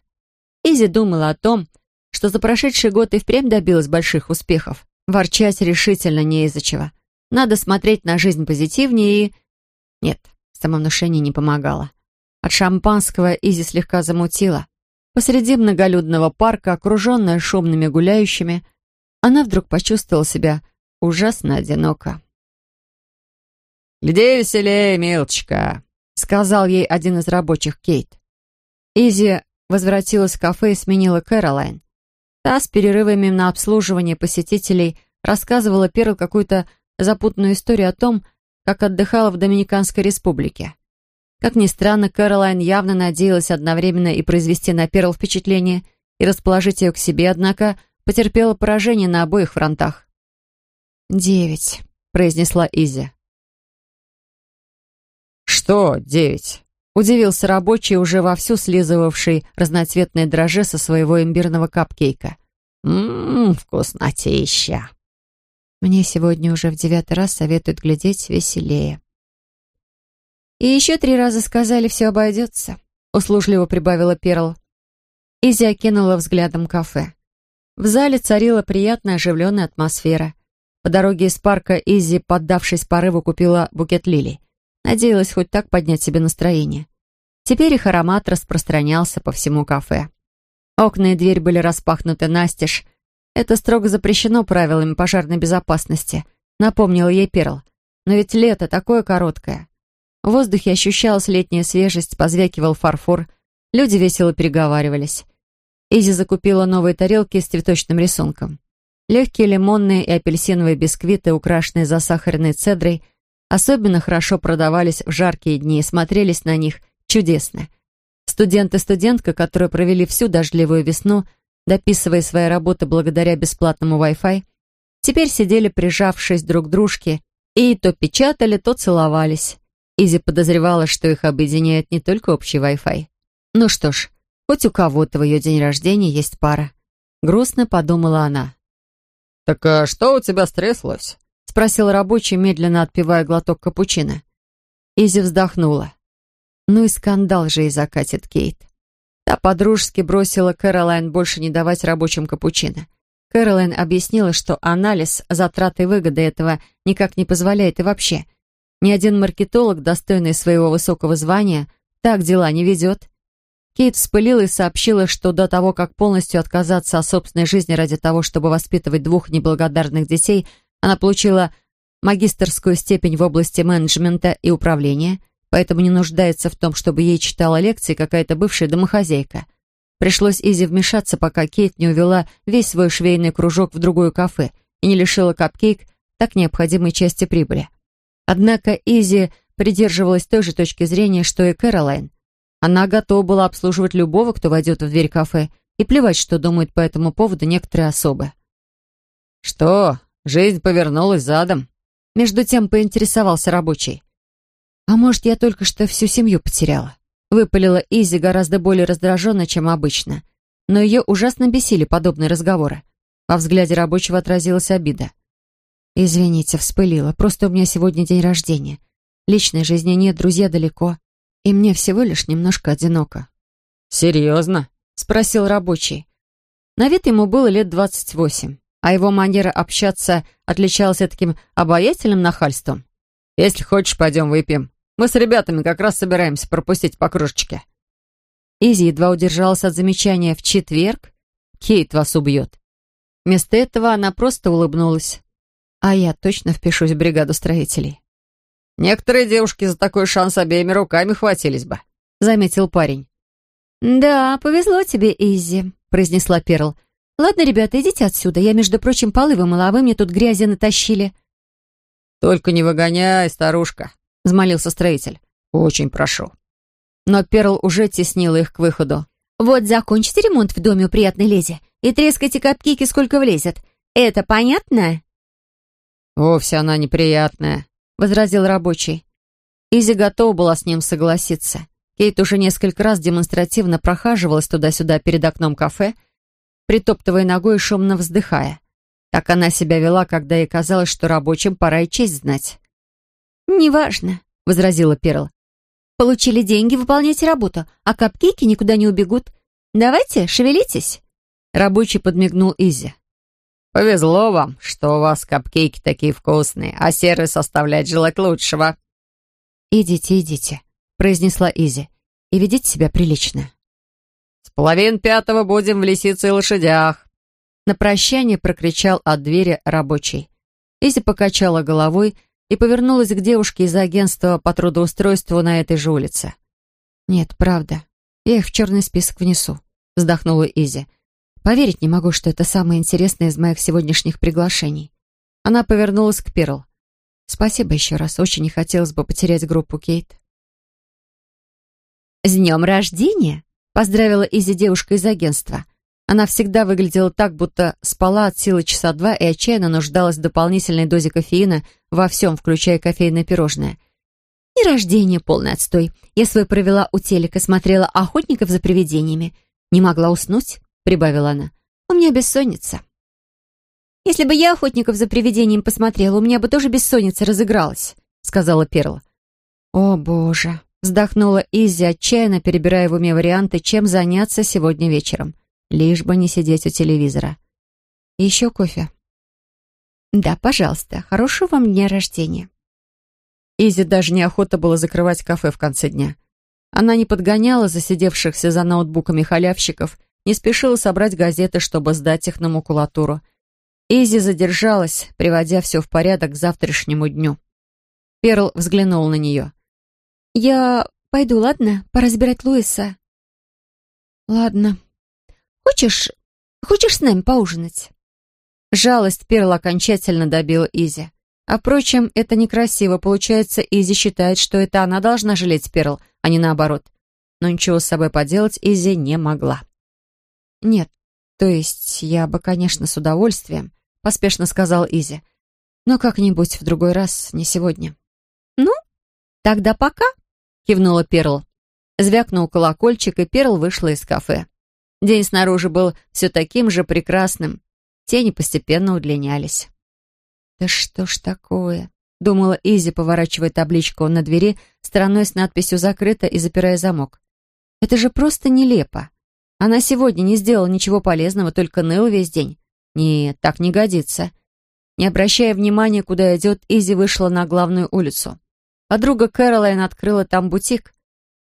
Изи думала о том, что за прошедший год и впрямь добилась больших успехов. Ворчать решительно не из-за чего. Надо смотреть на жизнь позитивнее и... Нет, самовнушение не помогало. От шампанского Изи слегка замутило. Посреди многолюдного парка, окруженная шумными гуляющими, она вдруг почувствовала себя ужасно одиноко. «Гляди веселее, милочка», — сказал ей один из рабочих Кейт. Изи возвратилась в кафе и сменила Кэролайн. Та с перерывами на обслуживание посетителей рассказывала Перл какую-то запутанную историю о том, как отдыхала в Доминиканской республике. Как ни странно, Кэролайн явно надеялась одновременно и произвести на Перл впечатление, и расположить ее к себе, однако потерпела поражение на обоих фронтах. «Девять», — произнесла Изи. «Что девять?» — удивился рабочий, уже вовсю слизывавший разноцветные дрожжи со своего имбирного капкейка. «Ммм, вкуснотища!» Мне сегодня уже в девятый раз советуют глядеть веселее. «И еще три раза сказали, все обойдется», — услужливо прибавила Перл. Изи окинула взглядом кафе. В зале царила приятная оживленная атмосфера. По дороге из парка Изи, поддавшись порыву, купила букет лилий. Надеялась хоть так поднять себе настроение. Теперь их аромат распространялся по всему кафе. Окна и дверь были распахнуты настежь. Это строго запрещено правилами пожарной безопасности, напомнила ей Перл. Но ведь лето такое короткое. В воздухе ощущалась летняя свежесть, позвякивал фарфор. Люди весело переговаривались. Изи закупила новые тарелки с цветочным рисунком. Легкие лимонные и апельсиновые бисквиты, украшенные засахаренной цедрой, особенно хорошо продавались в жаркие дни и смотрелись на них чудесно. Студент и студентка, которые провели всю дождливую весну, дописывая свои работы благодаря бесплатному Wi-Fi, теперь сидели, прижавшись друг к дружке, и то печатали, то целовались. Изи подозревала, что их объединяет не только общий Wi-Fi. Ну что ж, хоть у кого-то в ее день рождения есть пара. Грустно подумала она. «Так а что у тебя стряслось?» — спросил рабочий, медленно отпивая глоток капучино. Изи вздохнула. Ну и скандал же и закатит Кейт. Та подружески бросила Кэролайн больше не давать рабочим капучино. Кэролайн объяснила, что анализ затраты и выгоды этого никак не позволяет и вообще. Ни один маркетолог, достойный своего высокого звания, так дела не ведет. Кейт вспылила и сообщила, что до того, как полностью отказаться от собственной жизни ради того, чтобы воспитывать двух неблагодарных детей, она получила магистерскую степень в области менеджмента и управления, поэтому не нуждается в том, чтобы ей читала лекции какая-то бывшая домохозяйка. Пришлось Изи вмешаться, пока Кейт не увела весь свой швейный кружок в другое кафе и не лишила капкейк так необходимой части прибыли. Однако Изи придерживалась той же точки зрения, что и Кэролайн – она готова была обслуживать любого, кто войдет в дверь кафе, и плевать, что думают по этому поводу некоторые особы. «Что, жизнь повернулась задом?» Между тем поинтересовался рабочий. «А может, я только что всю семью потеряла?» Выпалила Изи гораздо более раздраженно, чем обычно. Но ее ужасно бесили подобные разговоры. Во взгляде рабочего отразилась обида. «Извините, вспылила. Просто у меня сегодня день рождения. Личной жизни нет, друзья далеко и мне всего лишь немножко одиноко». «Серьезно?» — спросил рабочий. На вид ему было лет двадцать восемь, а его манера общаться отличалась таким обаятельным нахальством. «Если хочешь, пойдем выпьем. Мы с ребятами как раз собираемся пропустить по кружечке». Изи едва удержалась от замечания «в четверг? Кейт вас убьет». Вместо этого она просто улыбнулась. «А я точно впишусь в бригаду строителей». Некоторые девушки за такой шанс обеими руками хватились бы», — заметил парень. «Да, повезло тебе, Изи», — произнесла Перл. «Ладно, ребята, идите отсюда. Я, между прочим, полы вымыла, а вы мне тут грязи натащили». «Только не выгоняй, старушка», — взмолился строитель. «Очень прошу». Но Перл уже теснила их к выходу. «Вот закончите ремонт в доме у приятной леди и трескайте капкики, сколько влезет. Это понятно?» «Вовсе она неприятная», возразил рабочий. Изи готова была с ним согласиться. Кейт уже несколько раз демонстративно прохаживалась туда-сюда перед окном кафе, притоптывая ногой и шумно вздыхая. Так она себя вела, когда ей казалось, что рабочим пора и честь знать. «Неважно», — возразила Перл. «Получили деньги, выполняйте работу, а капкейки никуда не убегут. Давайте, шевелитесь». Рабочий подмигнул Изи. «Повезло вам, что у вас капкейки такие вкусные, а сервис оставляет желать лучшего». «Идите, идите», — произнесла Изи, — «и ведите себя прилично». «С половин пятого будем в лисице и лошадях», на прощание прокричал от двери рабочий. Изи покачала головой и повернулась к девушке из агентства по трудоустройству на этой же улице. «Нет, правда. Я их в черный список внесу», — вздохнула Изи. «Поверить не могу, что это самое интересное из моих сегодняшних приглашений». Она повернулась к Перл. «Спасибо еще раз. Очень не хотелось бы потерять группу Кейт». «С днем рождения!» — поздравила Изи девушка из агентства. Она всегда выглядела так, будто спала от силы часа два и отчаянно нуждалась в дополнительной дозе кофеина во всем, включая кофейное пирожное. И рождение полный отстой. Я свой провела у телека, смотрела охотников за привидениями. Не могла уснуть, прибавила она. У меня бессонница. Если бы я охотников за привидением посмотрела, у меня бы тоже бессонница разыгралась, сказала Перла. О, боже, вздохнула Изи, отчаянно перебирая в уме варианты, чем заняться сегодня вечером лишь бы не сидеть у телевизора. Еще кофе. Да, пожалуйста. Хорошего вам дня рождения. Изи даже неохота было закрывать кафе в конце дня. Она не подгоняла засидевшихся за ноутбуками халявщиков, не спешила собрать газеты, чтобы сдать их на макулатуру. Изи задержалась, приводя все в порядок к завтрашнему дню. Перл взглянула на нее. «Я пойду, ладно? Пора забирать Луиса». «Ладно», Хочешь... хочешь с нами поужинать?» Жалость Перл окончательно добила Изи. А впрочем, это некрасиво. Получается, Изи считает, что это она должна жалеть Перл, а не наоборот. Но ничего с собой поделать Изи не могла. «Нет, то есть я бы, конечно, с удовольствием», — поспешно сказал Изи. «Но как-нибудь в другой раз, не сегодня». «Ну, тогда пока», — кивнула Перл. Звякнул колокольчик, и Перл вышла из кафе. День снаружи был все таким же прекрасным. Тени постепенно удлинялись. «Да что ж такое?» — думала Изи, поворачивая табличку на двери стороной с надписью «Закрыто» и запирая замок. «Это же просто нелепо. Она сегодня не сделала ничего полезного, только ныла весь день. Нет, так не годится». Не обращая внимания, куда идет, Изи вышла на главную улицу. Подруга Кэролайн открыла там бутик.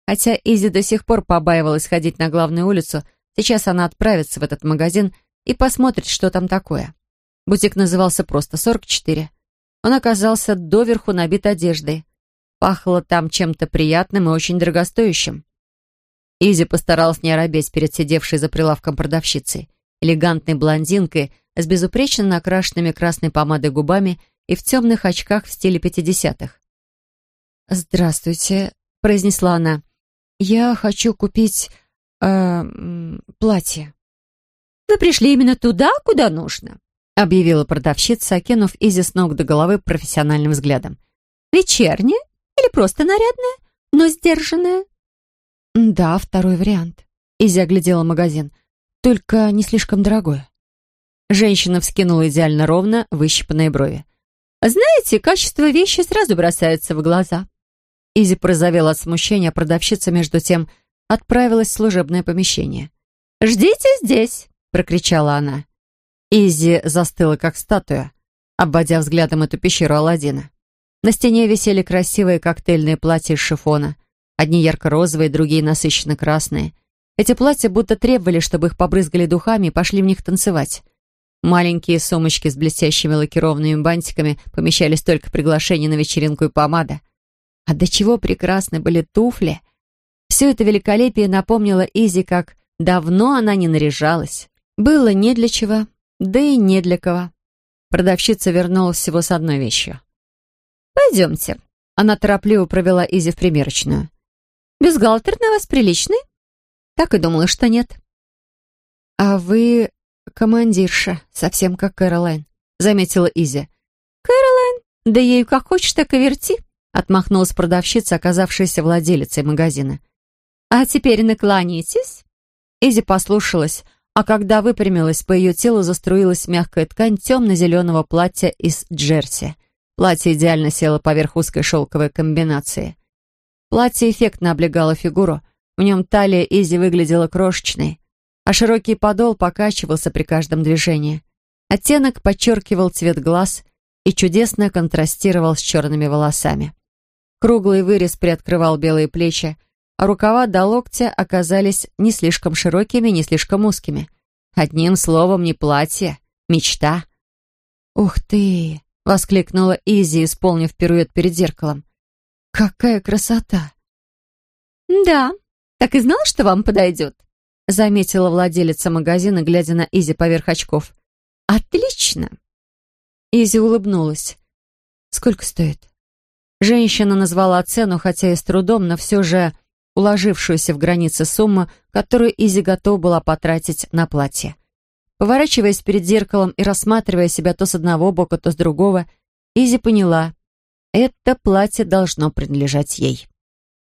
Хотя Изи до сих пор побаивалась ходить на главную улицу, Сейчас она отправится в этот магазин и посмотрит, что там такое. Бутик назывался просто «44». Он оказался доверху набит одеждой. Пахло там чем-то приятным и очень дорогостоящим. Изи постаралась не оробеть перед сидевшей за прилавком продавщицей, элегантной блондинкой с безупречно накрашенными красной помадой губами и в темных очках в стиле пятидесятых. «Здравствуйте», — произнесла она. «Я хочу купить э, платье». «Вы пришли именно туда, куда нужно», объявила продавщица, окинув Изи с ног до головы профессиональным взглядом. «Вечернее или просто нарядное, но сдержанное?» «Да, второй вариант». Изи оглядела магазин. «Только не слишком дорогое». Женщина вскинула идеально ровно выщипанные брови. «Знаете, качество вещи сразу бросается в глаза». Изи порозовела от смущения, а продавщица, между тем, отправилась в служебное помещение. «Ждите здесь!» — прокричала она. Изи застыла, как статуя, обводя взглядом эту пещеру Аладдина. На стене висели красивые коктейльные платья из шифона. Одни ярко-розовые, другие насыщенно красные. Эти платья будто требовали, чтобы их побрызгали духами и пошли в них танцевать. Маленькие сумочки с блестящими лакированными бантиками помещались только приглашения на вечеринку и помада. А до чего прекрасны были туфли — все это великолепие напомнило Изи, как давно она не наряжалась. Было не для чего, да и не для кого. Продавщица вернулась всего с одной вещью. «Пойдемте». Она торопливо провела Изи в примерочную. «Бюстгальтер на вас приличный?» Так и думала, что нет. «А вы командирша, совсем как Кэролайн», — заметила Изи. «Кэролайн? Да ею как хочешь, так и верти», отмахнулась продавщица, оказавшаяся владелицей магазина. «А теперь наклонитесь». Изи послушалась, а когда выпрямилась, по ее телу заструилась мягкая ткань темно-зеленого платья из джерси. Платье идеально село поверх узкой шелковой комбинации. Платье эффектно облегало фигуру. В нем талия Изи выглядела крошечной, а широкий подол покачивался при каждом движении. Оттенок подчеркивал цвет глаз и чудесно контрастировал с черными волосами. Круглый вырез приоткрывал белые плечи, а рукава до локтя оказались не слишком широкими, не слишком узкими. Одним словом, не платье, мечта. «Ух ты!» — воскликнула Изи, исполнив пируэт перед зеркалом. «Какая красота!» «Да, так и знала, что вам подойдет», — заметила владелица магазина, глядя на Изи поверх очков. «Отлично!» Изи улыбнулась. «Сколько стоит?» Женщина назвала цену, хотя и с трудом, но все же уложившуюся в границы сумму, которую Изи готова была потратить на платье. Поворачиваясь перед зеркалом и рассматривая себя то с одного бока, то с другого, Изи поняла, это платье должно принадлежать ей.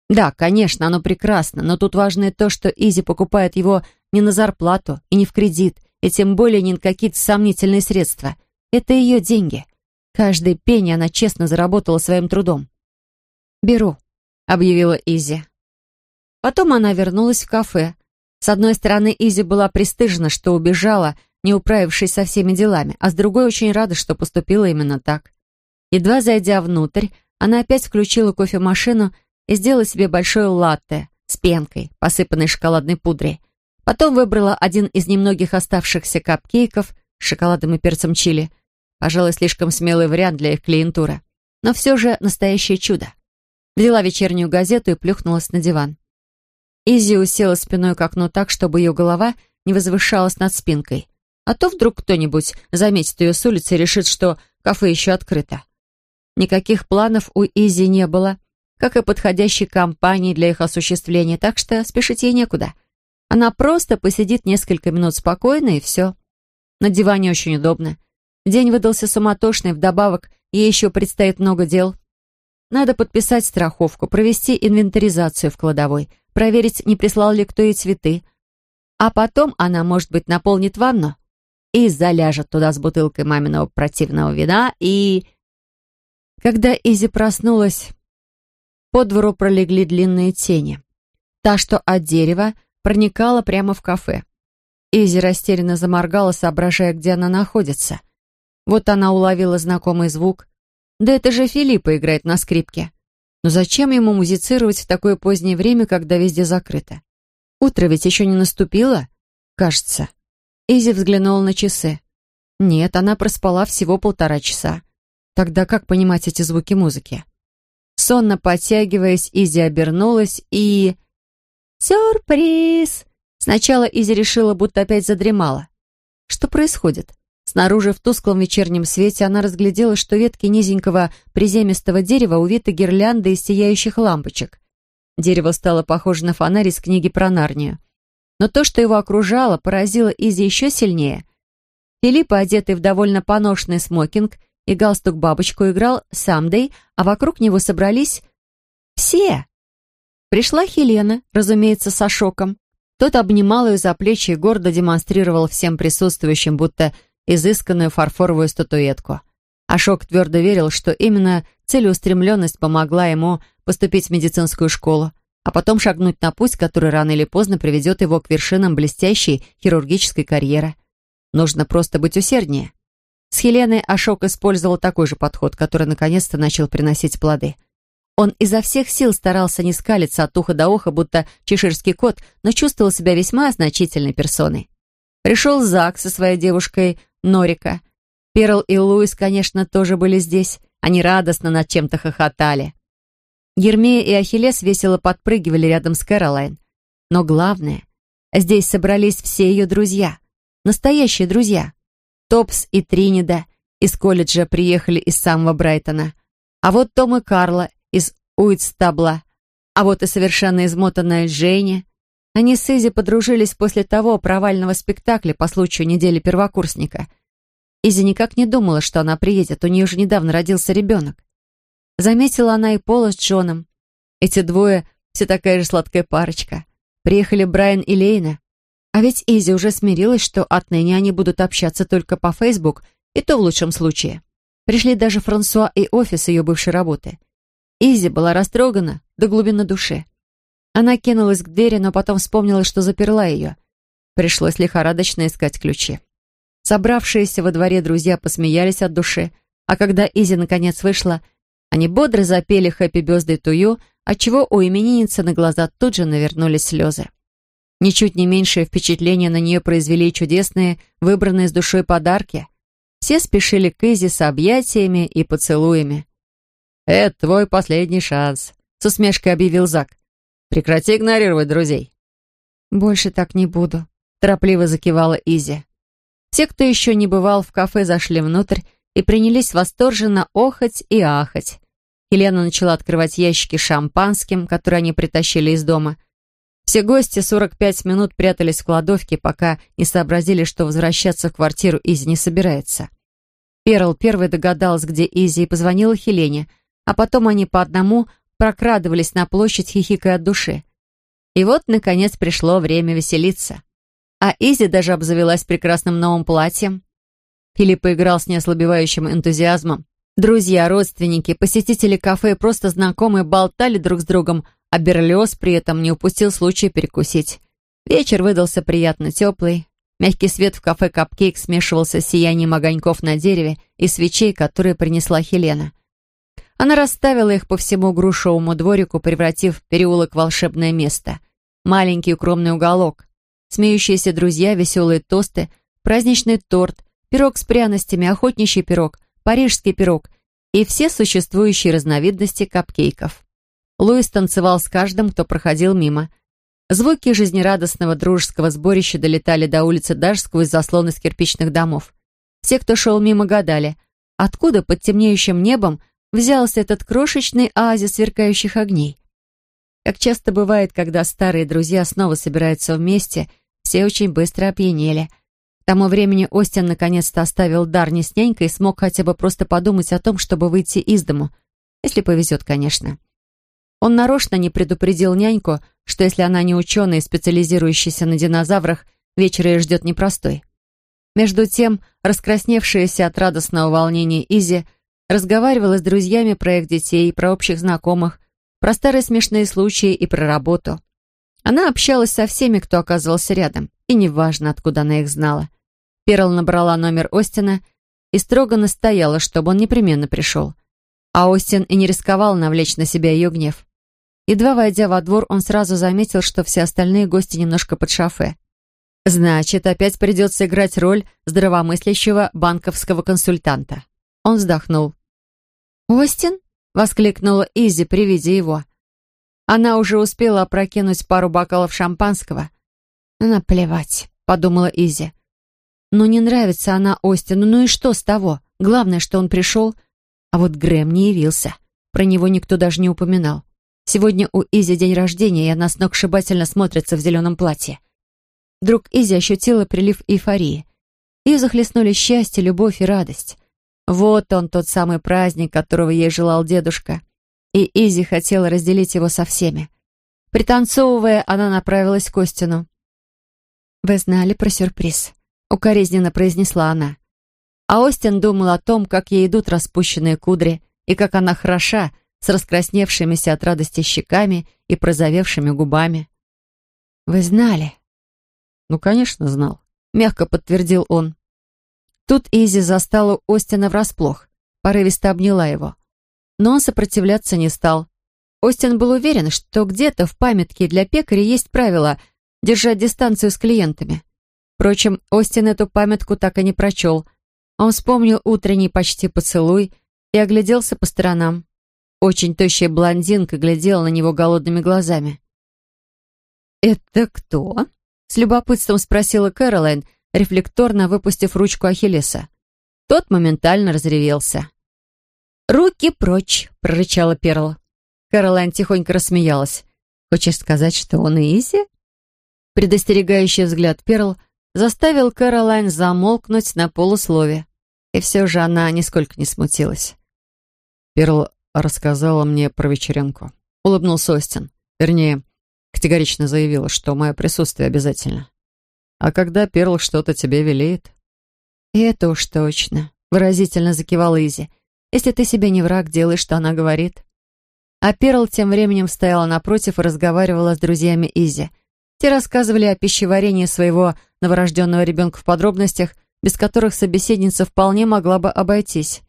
Да, конечно, оно прекрасно, но тут важно то, что Изи покупает его не на зарплату и не в кредит, и тем более не на какие-то сомнительные средства. Это ее деньги. Каждый пенни она честно заработала своим трудом. «Беру», — объявила Изи. Потом она вернулась в кафе. С одной стороны, Изи была пристыжена, что убежала, не управившись со всеми делами, а с другой очень рада, что поступила именно так. Едва зайдя внутрь, она опять включила кофемашину и сделала себе большое латте с пенкой, посыпанной шоколадной пудрой. Потом выбрала один из немногих оставшихся капкейков с шоколадом и перцем чили. Пожалуй, слишком смелый вариант для их клиентуры. Но все же настоящее чудо. Взяла вечернюю газету и плюхнулась на диван. Изи усела спиной к окну так, чтобы ее голова не возвышалась над спинкой. А то вдруг кто-нибудь заметит ее с улицы и решит, что кафе еще открыто. Никаких планов у Изи не было, как и подходящей компании для их осуществления, так что спешить ей некуда. Она просто посидит несколько минут спокойно, и все. На диване очень удобно. День выдался суматошный, вдобавок ей еще предстоит много дел. Надо подписать страховку, провести инвентаризацию в кладовой, проверить, не прислал ли кто ей цветы. А потом она, может быть, наполнит ванну и заляжет туда с бутылкой маминого противного вина и... Когда Изи проснулась, по двору пролегли длинные тени. Та, что от дерева, проникала прямо в кафе. Изи растерянно заморгала, соображая, где она находится. Вот она уловила знакомый звук. Да это же Филиппа играет на скрипке. Но зачем ему музицировать в такое позднее время, когда везде закрыто? Утро ведь еще не наступило, кажется. Изи взглянула на часы. Нет, она проспала всего полтора часа. Тогда как понимать эти звуки музыки? Сонно потягиваясь, Изи обернулась и... «Сюрприз!» Сначала Изи решила, будто опять задремала. Что происходит? Снаружи в тусклом вечернем свете она разглядела, что ветки низенького приземистого дерева увиты гирляндой из сияющих лампочек. Дерево стало похоже на фонарь из книги про Нарнию. Но то, что его окружало, поразило Изи еще сильнее. Филипп, одетый в довольно поношенный смокинг и галстук-бабочку, играл самдей, а вокруг него собрались все. Пришла Хелена, разумеется, со шоком. Тот обнимал ее за плечи и гордо демонстрировал всем присутствующим, будто изысканную фарфоровую статуэтку. Ашок твердо верил, что именно целеустремленность помогла ему поступить в медицинскую школу, а потом шагнуть на путь, который рано или поздно приведет его к вершинам блестящей хирургической карьеры. Нужно просто быть усерднее. С Хеленой Ашок использовал такой же подход, который наконец-то начал приносить плоды – он изо всех сил старался не скалиться от уха до уха, будто чеширский кот, но чувствовал себя весьма значительной персоной. Пришел Зак со своей девушкой Норика. Перл и Луис, конечно, тоже были здесь. Они радостно над чем-то хохотали. Гермея и Ахиллес весело подпрыгивали рядом с Кэролайн. Но главное, здесь собрались все ее друзья. Настоящие друзья. Топс и Тринида из колледжа приехали из самого Брайтона. А вот Том и Карла из Уитстабла, а вот и совершенно измотанная Джейни. Они с Изи подружились после того провального спектакля по случаю недели первокурсника. Изи никак не думала, что она приедет, у нее же недавно родился ребенок. Заметила она и Пола с Джоном. Эти двое — все такая же сладкая парочка. Приехали Брайан и Лейна. А ведь Изи уже смирилась, что отныне они будут общаться только по Фейсбук, и то в лучшем случае. Пришли даже Франсуа и офис ее бывшей работы. Изи была растрогана до глубины души. Она кинулась к двери, но потом вспомнила, что заперла ее. Пришлось лихорадочно искать ключи. Собравшиеся во дворе друзья посмеялись от души, а когда Изи наконец вышла, они бодро запели «Happy Birthday to You», отчего у именинницы на глаза тут же навернулись слезы. Ничуть не меньшее впечатление на нее произвели чудесные, выбранные с душой подарки. Все спешили к Изи с объятиями и поцелуями. «Это твой последний шанс», — с усмешкой объявил Зак. «Прекрати игнорировать друзей». «Больше так не буду», — торопливо закивала Изи. Все, кто еще не бывал в кафе, зашли внутрь и принялись восторженно охать и ахать. Елена начала открывать ящики шампанским, которые они притащили из дома. Все гости 45 минут прятались в кладовке, пока не сообразили, что возвращаться в квартиру Изи не собирается. Перл первой догадалась, где Изи, и позвонила Хелене, а потом они по одному прокрадывались на площадь, хихикая от души. И вот, наконец, пришло время веселиться. А Изи даже обзавелась прекрасным новым платьем. Филипп играл с неослабевающим энтузиазмом. Друзья, родственники, посетители кафе и просто знакомые болтали друг с другом, а Берлиоз при этом не упустил случая перекусить. Вечер выдался приятно теплый. Мягкий свет в кафе «Капкейк» смешивался с сиянием огоньков на дереве и свечей, которые принесла Хелена. Она расставила их по всему грушевому дворику, превратив переулок в волшебное место. Маленький укромный уголок. Смеющиеся друзья, веселые тосты, праздничный торт, пирог с пряностями, охотничий пирог, парижский пирог и все существующие разновидности капкейков. Луис танцевал с каждым, кто проходил мимо. Звуки жизнерадостного дружеского сборища долетали до улицы даже сквозь заслоны с кирпичных домов. Все, кто шел мимо, гадали, откуда под темнеющим небом взялся этот крошечный оазис сверкающих огней. Как часто бывает, когда старые друзья снова собираются вместе, все очень быстро опьянели – к тому времени Остин наконец-то оставил дар не с нянькой и смог хотя бы просто подумать о том, чтобы выйти из дому. Если повезет, конечно. Он нарочно не предупредил няньку, что если она не ученый, специализирующийся на динозаврах, вечер ее ждет непростой. Между тем, раскрасневшаяся от радостного волнения Изи разговаривала с друзьями про их детей, про общих знакомых, про старые смешные случаи и про работу. Она общалась со всеми, кто оказывался рядом, и неважно, откуда она их знала. Перл набрала номер Остина и строго настояла, чтобы он непременно пришел. А Остин и не рисковал навлечь на себя ее гнев. Едва войдя во двор, он сразу заметил, что все остальные гости немножко под шафе. Значит, опять придется играть роль здравомыслящего банковского консультанта. Он вздохнул. «Остин?» — воскликнула Изи при виде его. Она уже успела опрокинуть пару бокалов шампанского. «Наплевать», — подумала Изи. «Ну, не нравится она Остину, ну и что с того? Главное, что он пришел. А вот Грэм не явился. Про него никто даже не упоминал. Сегодня у Изи день рождения, и она сногсшибательно смотрится в зеленом платье. Вдруг Изи ощутила прилив эйфории. Ее захлестнули счастье, любовь и радость. Вот он, тот самый праздник, которого ей желал дедушка и Изи хотела разделить его со всеми. Пританцовывая, она направилась к Остину. «Вы знали про сюрприз?» — укоризненно произнесла она. А Остин думал о том, как ей идут распущенные кудри, и как она хороша, с раскрасневшимися от радости щеками и прозовевшими губами. «Вы знали?» «Ну, конечно, знал», — мягко подтвердил он. Тут Изи застала Остина врасплох, порывисто обняла его но он сопротивляться не стал. Остин был уверен, что где-то в памятке для пекаря есть правило держать дистанцию с клиентами. Впрочем, Остин эту памятку так и не прочел. Он вспомнил утренний почти поцелуй и огляделся по сторонам. Очень тощая блондинка глядела на него голодными глазами. «Это кто?» — с любопытством спросила Кэролайн, рефлекторно выпустив ручку Ахиллеса. Тот моментально разревелся. «Руки прочь!» — прорычала Перл. Кэролайн тихонько рассмеялась. «Хочешь сказать, что он и Изи?» Предостерегающий взгляд Перл заставил Кэролайн замолкнуть на полуслове. И все же она нисколько не смутилась. «Перл, рассказала мне про вечеринку. Улыбнулся Остин. Вернее, категорично заявила, что мое присутствие обязательно. А когда Перл что-то тебе велеет? это уж точно. Выразительно закивала Изи. Если ты себе не враг, делай, что она говорит. А Перл тем временем стояла напротив и разговаривала с друзьями Изи. Те рассказывали о пищеварении своего новорожденного ребенка в подробностях, без которых собеседница вполне могла бы обойтись.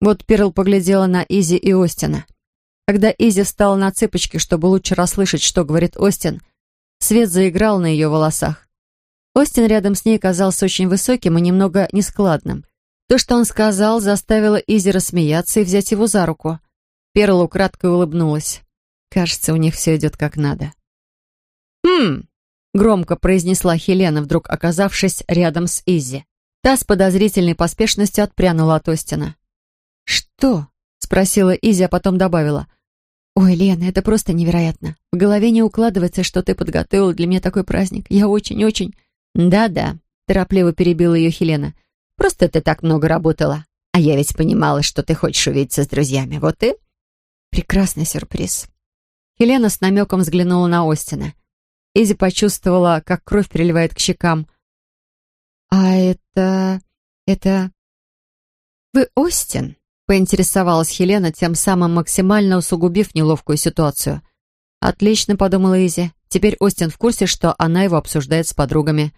Вот Перл поглядела на Изи и Остина. Когда Изи встала на цыпочки, чтобы лучше расслышать, что говорит Остин, свет заиграл на ее волосах. Остин рядом с ней казался очень высоким и немного нескладным. То, что он сказал, заставило Изи рассмеяться и взять его за руку. Перл украдкой улыбнулась. Кажется, у них все идет как надо. «Хм!» — громко произнесла Хелена, вдруг оказавшись рядом с Изи. Та с подозрительной поспешностью отпрянула от Остина. «Что?» — спросила Изи, а потом добавила. «Ой, Лена, это просто невероятно. В голове не укладывается, что ты подготовила для меня такой праздник. Я очень-очень...» «Да-да», — торопливо перебила ее Хелена. «Просто ты так много работала. А я ведь понимала, что ты хочешь увидеться с друзьями. Вот и...» «Прекрасный сюрприз». Хелена с намеком взглянула на Остина. Изи почувствовала, как кровь приливает к щекам. «А это... это...» «Вы Остин?» — поинтересовалась Хелена, тем самым максимально усугубив неловкую ситуацию. «Отлично», — подумала Изи. «Теперь Остин в курсе, что она его обсуждает с подругами».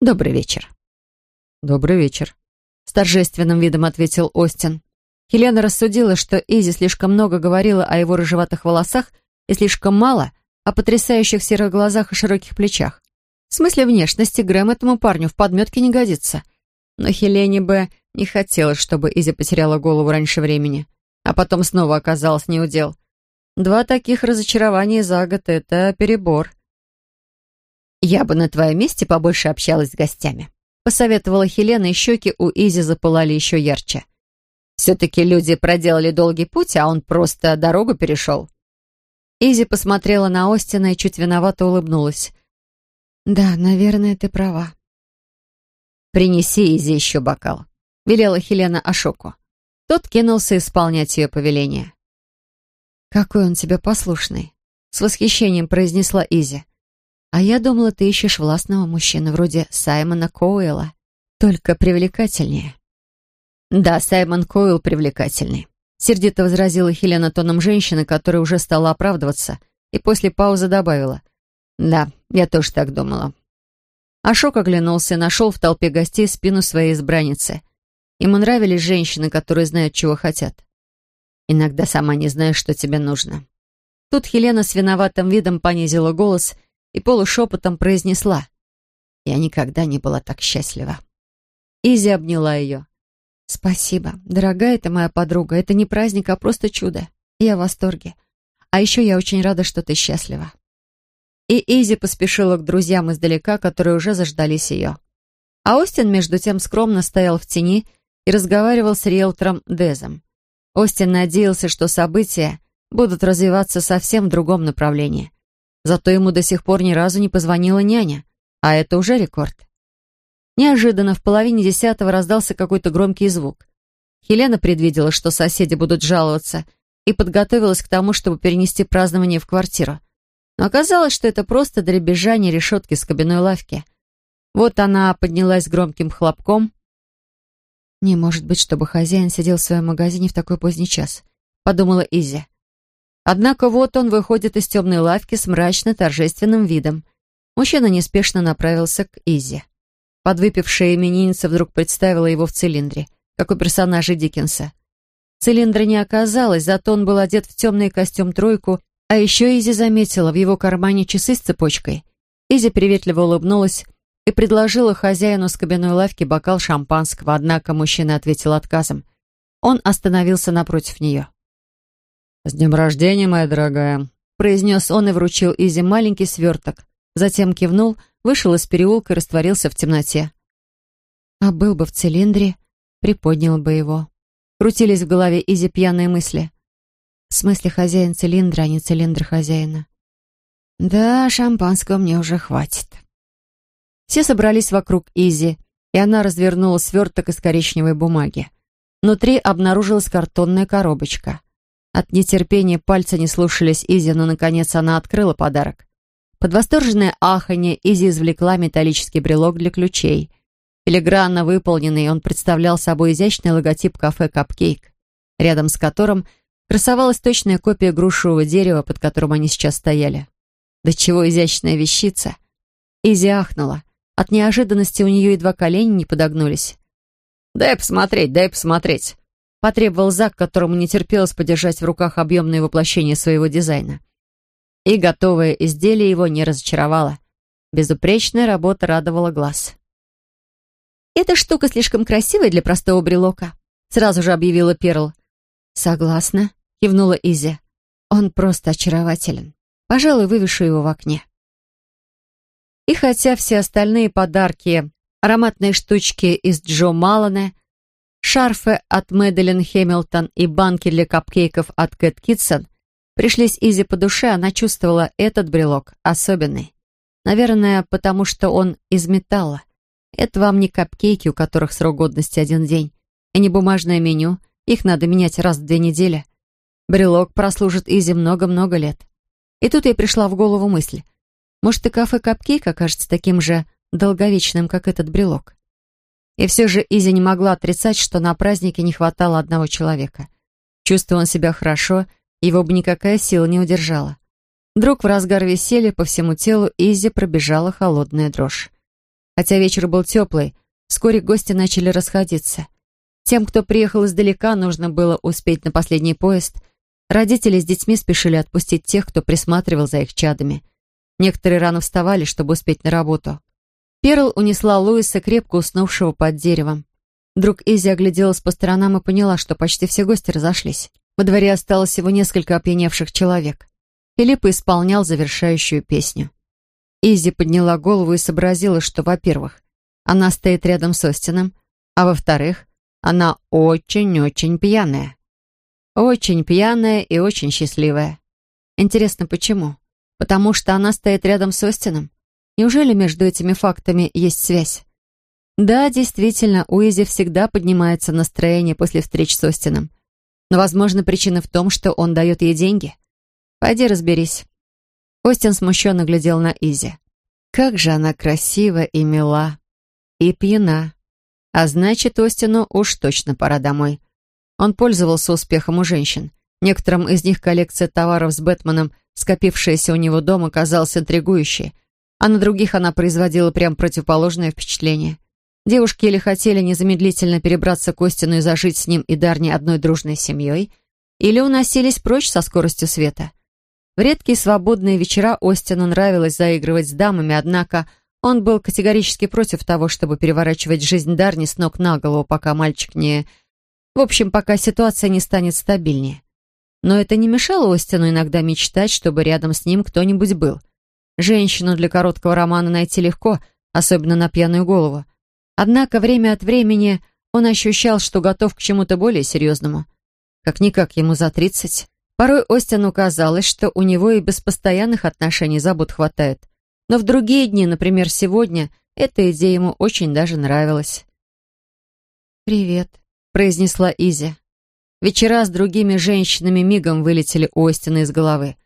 «Добрый вечер». «Добрый вечер», — с торжественным видом ответил Остин. Хелена рассудила, что Изи слишком много говорила о его рыжеватых волосах и слишком мало о потрясающих серых глазах и широких плечах. В смысле внешности Грэм этому парню в подметке не годится. Но Хелене бы не хотелось, чтобы Изи потеряла голову раньше времени, а потом снова оказалась неудел. Два таких разочарования за год — это перебор. «Я бы на твоем месте побольше общалась с гостями», — посоветовала Хелена, и щеки у Изи запылали еще ярче. «Все-таки люди проделали долгий путь, а он просто дорогу перешел». Изи посмотрела на Остина и чуть виновато улыбнулась. «Да, наверное, ты права». «Принеси Изи еще бокал», — велела Хелена Ашоку. Тот кинулся исполнять ее повеление. «Какой он тебе послушный», — с восхищением произнесла Изи. «А я думала, ты ищешь властного мужчину вроде Саймона Коуэлла, только привлекательнее». «Да, Саймон Коуэлл привлекательный», Сердито возразила Хелена тоном женщины, которая уже стала оправдываться, и после паузы добавила. «Да, я тоже так думала». Ашок оглянулся нашел в толпе гостей спину своей избранницы. Ему нравились женщины, которые знают, чего хотят. Иногда сама не знаешь, что тебе нужно. Тут Хелена с виноватым видом понизила голос и полушепотом произнесла. «Я никогда не была так счастлива». Изи обняла ее. «Спасибо. Дорогая ты моя подруга. Это не праздник, а просто чудо. Я в восторге. А еще я очень рада, что ты счастлива». И Изи поспешила к друзьям издалека, которые уже заждались ее. А Остин, между тем, скромно стоял в тени и разговаривал с риэлтором Дезом. Остин надеялся, что события будут развиваться совсем в другом направлении. Зато ему до сих пор ни разу не позвонила няня, а это уже рекорд. Неожиданно в половине десятого раздался какой-то громкий звук. Хелена предвидела, что соседи будут жаловаться, и подготовилась к тому, чтобы перенести празднование в квартиру. Но оказалось, что это просто дребезжание решетки с кабиной лавки. Вот она поднялась громким хлопком. «Не может быть, чтобы хозяин сидел в своем магазине в такой поздний час», — подумала Изи. Однако вот он выходит из темной лавки с мрачно-торжественным видом. Мужчина неспешно направился к Изи. Подвыпившая именинница вдруг представила его в цилиндре, как у персонажа Диккенса. Цилиндра не оказалось, зато он был одет в темный костюм-тройку, а еще Изи заметила в его кармане часы с цепочкой. Изи приветливо улыбнулась и предложила хозяину скобяной лавки бокал шампанского, однако мужчина ответил отказом. Он остановился напротив нее. «С днем рождения, моя дорогая», — произнес он и вручил Изи маленький сверток. Затем кивнул — вышел из переулка и растворился в темноте. А был бы в цилиндре, приподнял бы его. Крутились в голове Изи пьяные мысли. В смысле хозяин цилиндра, а не цилиндр хозяина. Да, шампанского мне уже хватит. Все собрались вокруг Изи, и она развернула сверток из коричневой бумаги. Внутри обнаружилась картонная коробочка. От нетерпения пальцы не слушались Изи, но, наконец, она открыла подарок. Под восторженное аханье Изи извлекла металлический брелок для ключей. Филигранно выполненный, он представлял собой изящный логотип кафе «Капкейк», рядом с которым красовалась точная копия грушевого дерева, под которым они сейчас стояли. Да чего изящная вещица! Изи ахнула. От неожиданности у нее едва колени не подогнулись. «Дай посмотреть, дай посмотреть!» Потребовал Зак, которому не терпелось подержать в руках объемное воплощение своего дизайна. И готовое изделие его не разочаровало. Безупречная работа радовала глаз. «Эта штука слишком красивая для простого брелока», сразу же объявила Перл. «Согласна», — кивнула Изи. «Он просто очарователен. Пожалуй, вывешу его в окне». И хотя все остальные подарки, ароматные штучки из Джо Маллана, шарфы от Мэдалин Хэмилтон и банки для капкейков от Кэт Китсон пришлись Изи по душе, она чувствовала этот брелок особенный. Наверное, потому что он из металла. Это вам не капкейки, у которых срок годности один день, и не бумажное меню, их надо менять раз в две недели. Брелок прослужит Изи много-много лет. И тут ей пришла в голову мысль. Может, и кафе Капкейк окажется таким же долговечным, как этот брелок. И все же Изи не могла отрицать, что на празднике не хватало одного человека. Чувствовал он себя хорошо, его бы никакая сила не удержала. Вдруг в разгар веселья по всему телу Изи пробежала холодная дрожь. Хотя вечер был теплый, вскоре гости начали расходиться. Тем, кто приехал издалека, нужно было успеть на последний поезд. Родители с детьми спешили отпустить тех, кто присматривал за их чадами. Некоторые рано вставали, чтобы успеть на работу. Перл унесла Луиса, крепко уснувшего под деревом. Вдруг Изи огляделась по сторонам и поняла, что почти все гости разошлись. Во дворе осталось всего несколько опьяневших человек. Филипп исполнял завершающую песню. Изи подняла голову и сообразила, что, во-первых, она стоит рядом с Остином, а во-вторых, она очень-очень пьяная. Очень пьяная и очень счастливая. Интересно, почему? Потому что она стоит рядом с Остином? Неужели между этими фактами есть связь? Да, действительно, у Изи всегда поднимается настроение после встреч с Остином. Но, возможно, причина в том, что он дает ей деньги. Пойди разберись. Остин смущенно глядел на Изи. Как же она красива и мила. И пьяна. А значит, Остину уж точно пора домой. Он пользовался успехом у женщин. Некоторым из них коллекция товаров с Бэтменом, скопившаяся у него дома, казалась интригующей, а на других она производила прям противоположное впечатление. Девушки или хотели незамедлительно перебраться к Остину и зажить с ним и Дарни одной дружной семьей, или уносились прочь со скоростью света. В редкие свободные вечера Остину нравилось заигрывать с дамами, однако он был категорически против того, чтобы переворачивать жизнь Дарни с ног на голову, пока мальчик не... В общем, пока ситуация не станет стабильнее. Но это не мешало Остину иногда мечтать, чтобы рядом с ним кто-нибудь был. Женщину для короткого романа найти легко, особенно на пьяную голову. Однако время от времени он ощущал, что готов к чему-то более серьезному. Как-никак ему за тридцать. Порой Остину казалось, что у него и без постоянных отношений забот хватает. Но в другие дни, например, сегодня, эта идея ему очень даже нравилась. «Привет», — произнесла Изи. Вечера с другими женщинами мигом вылетели у Остина из головы.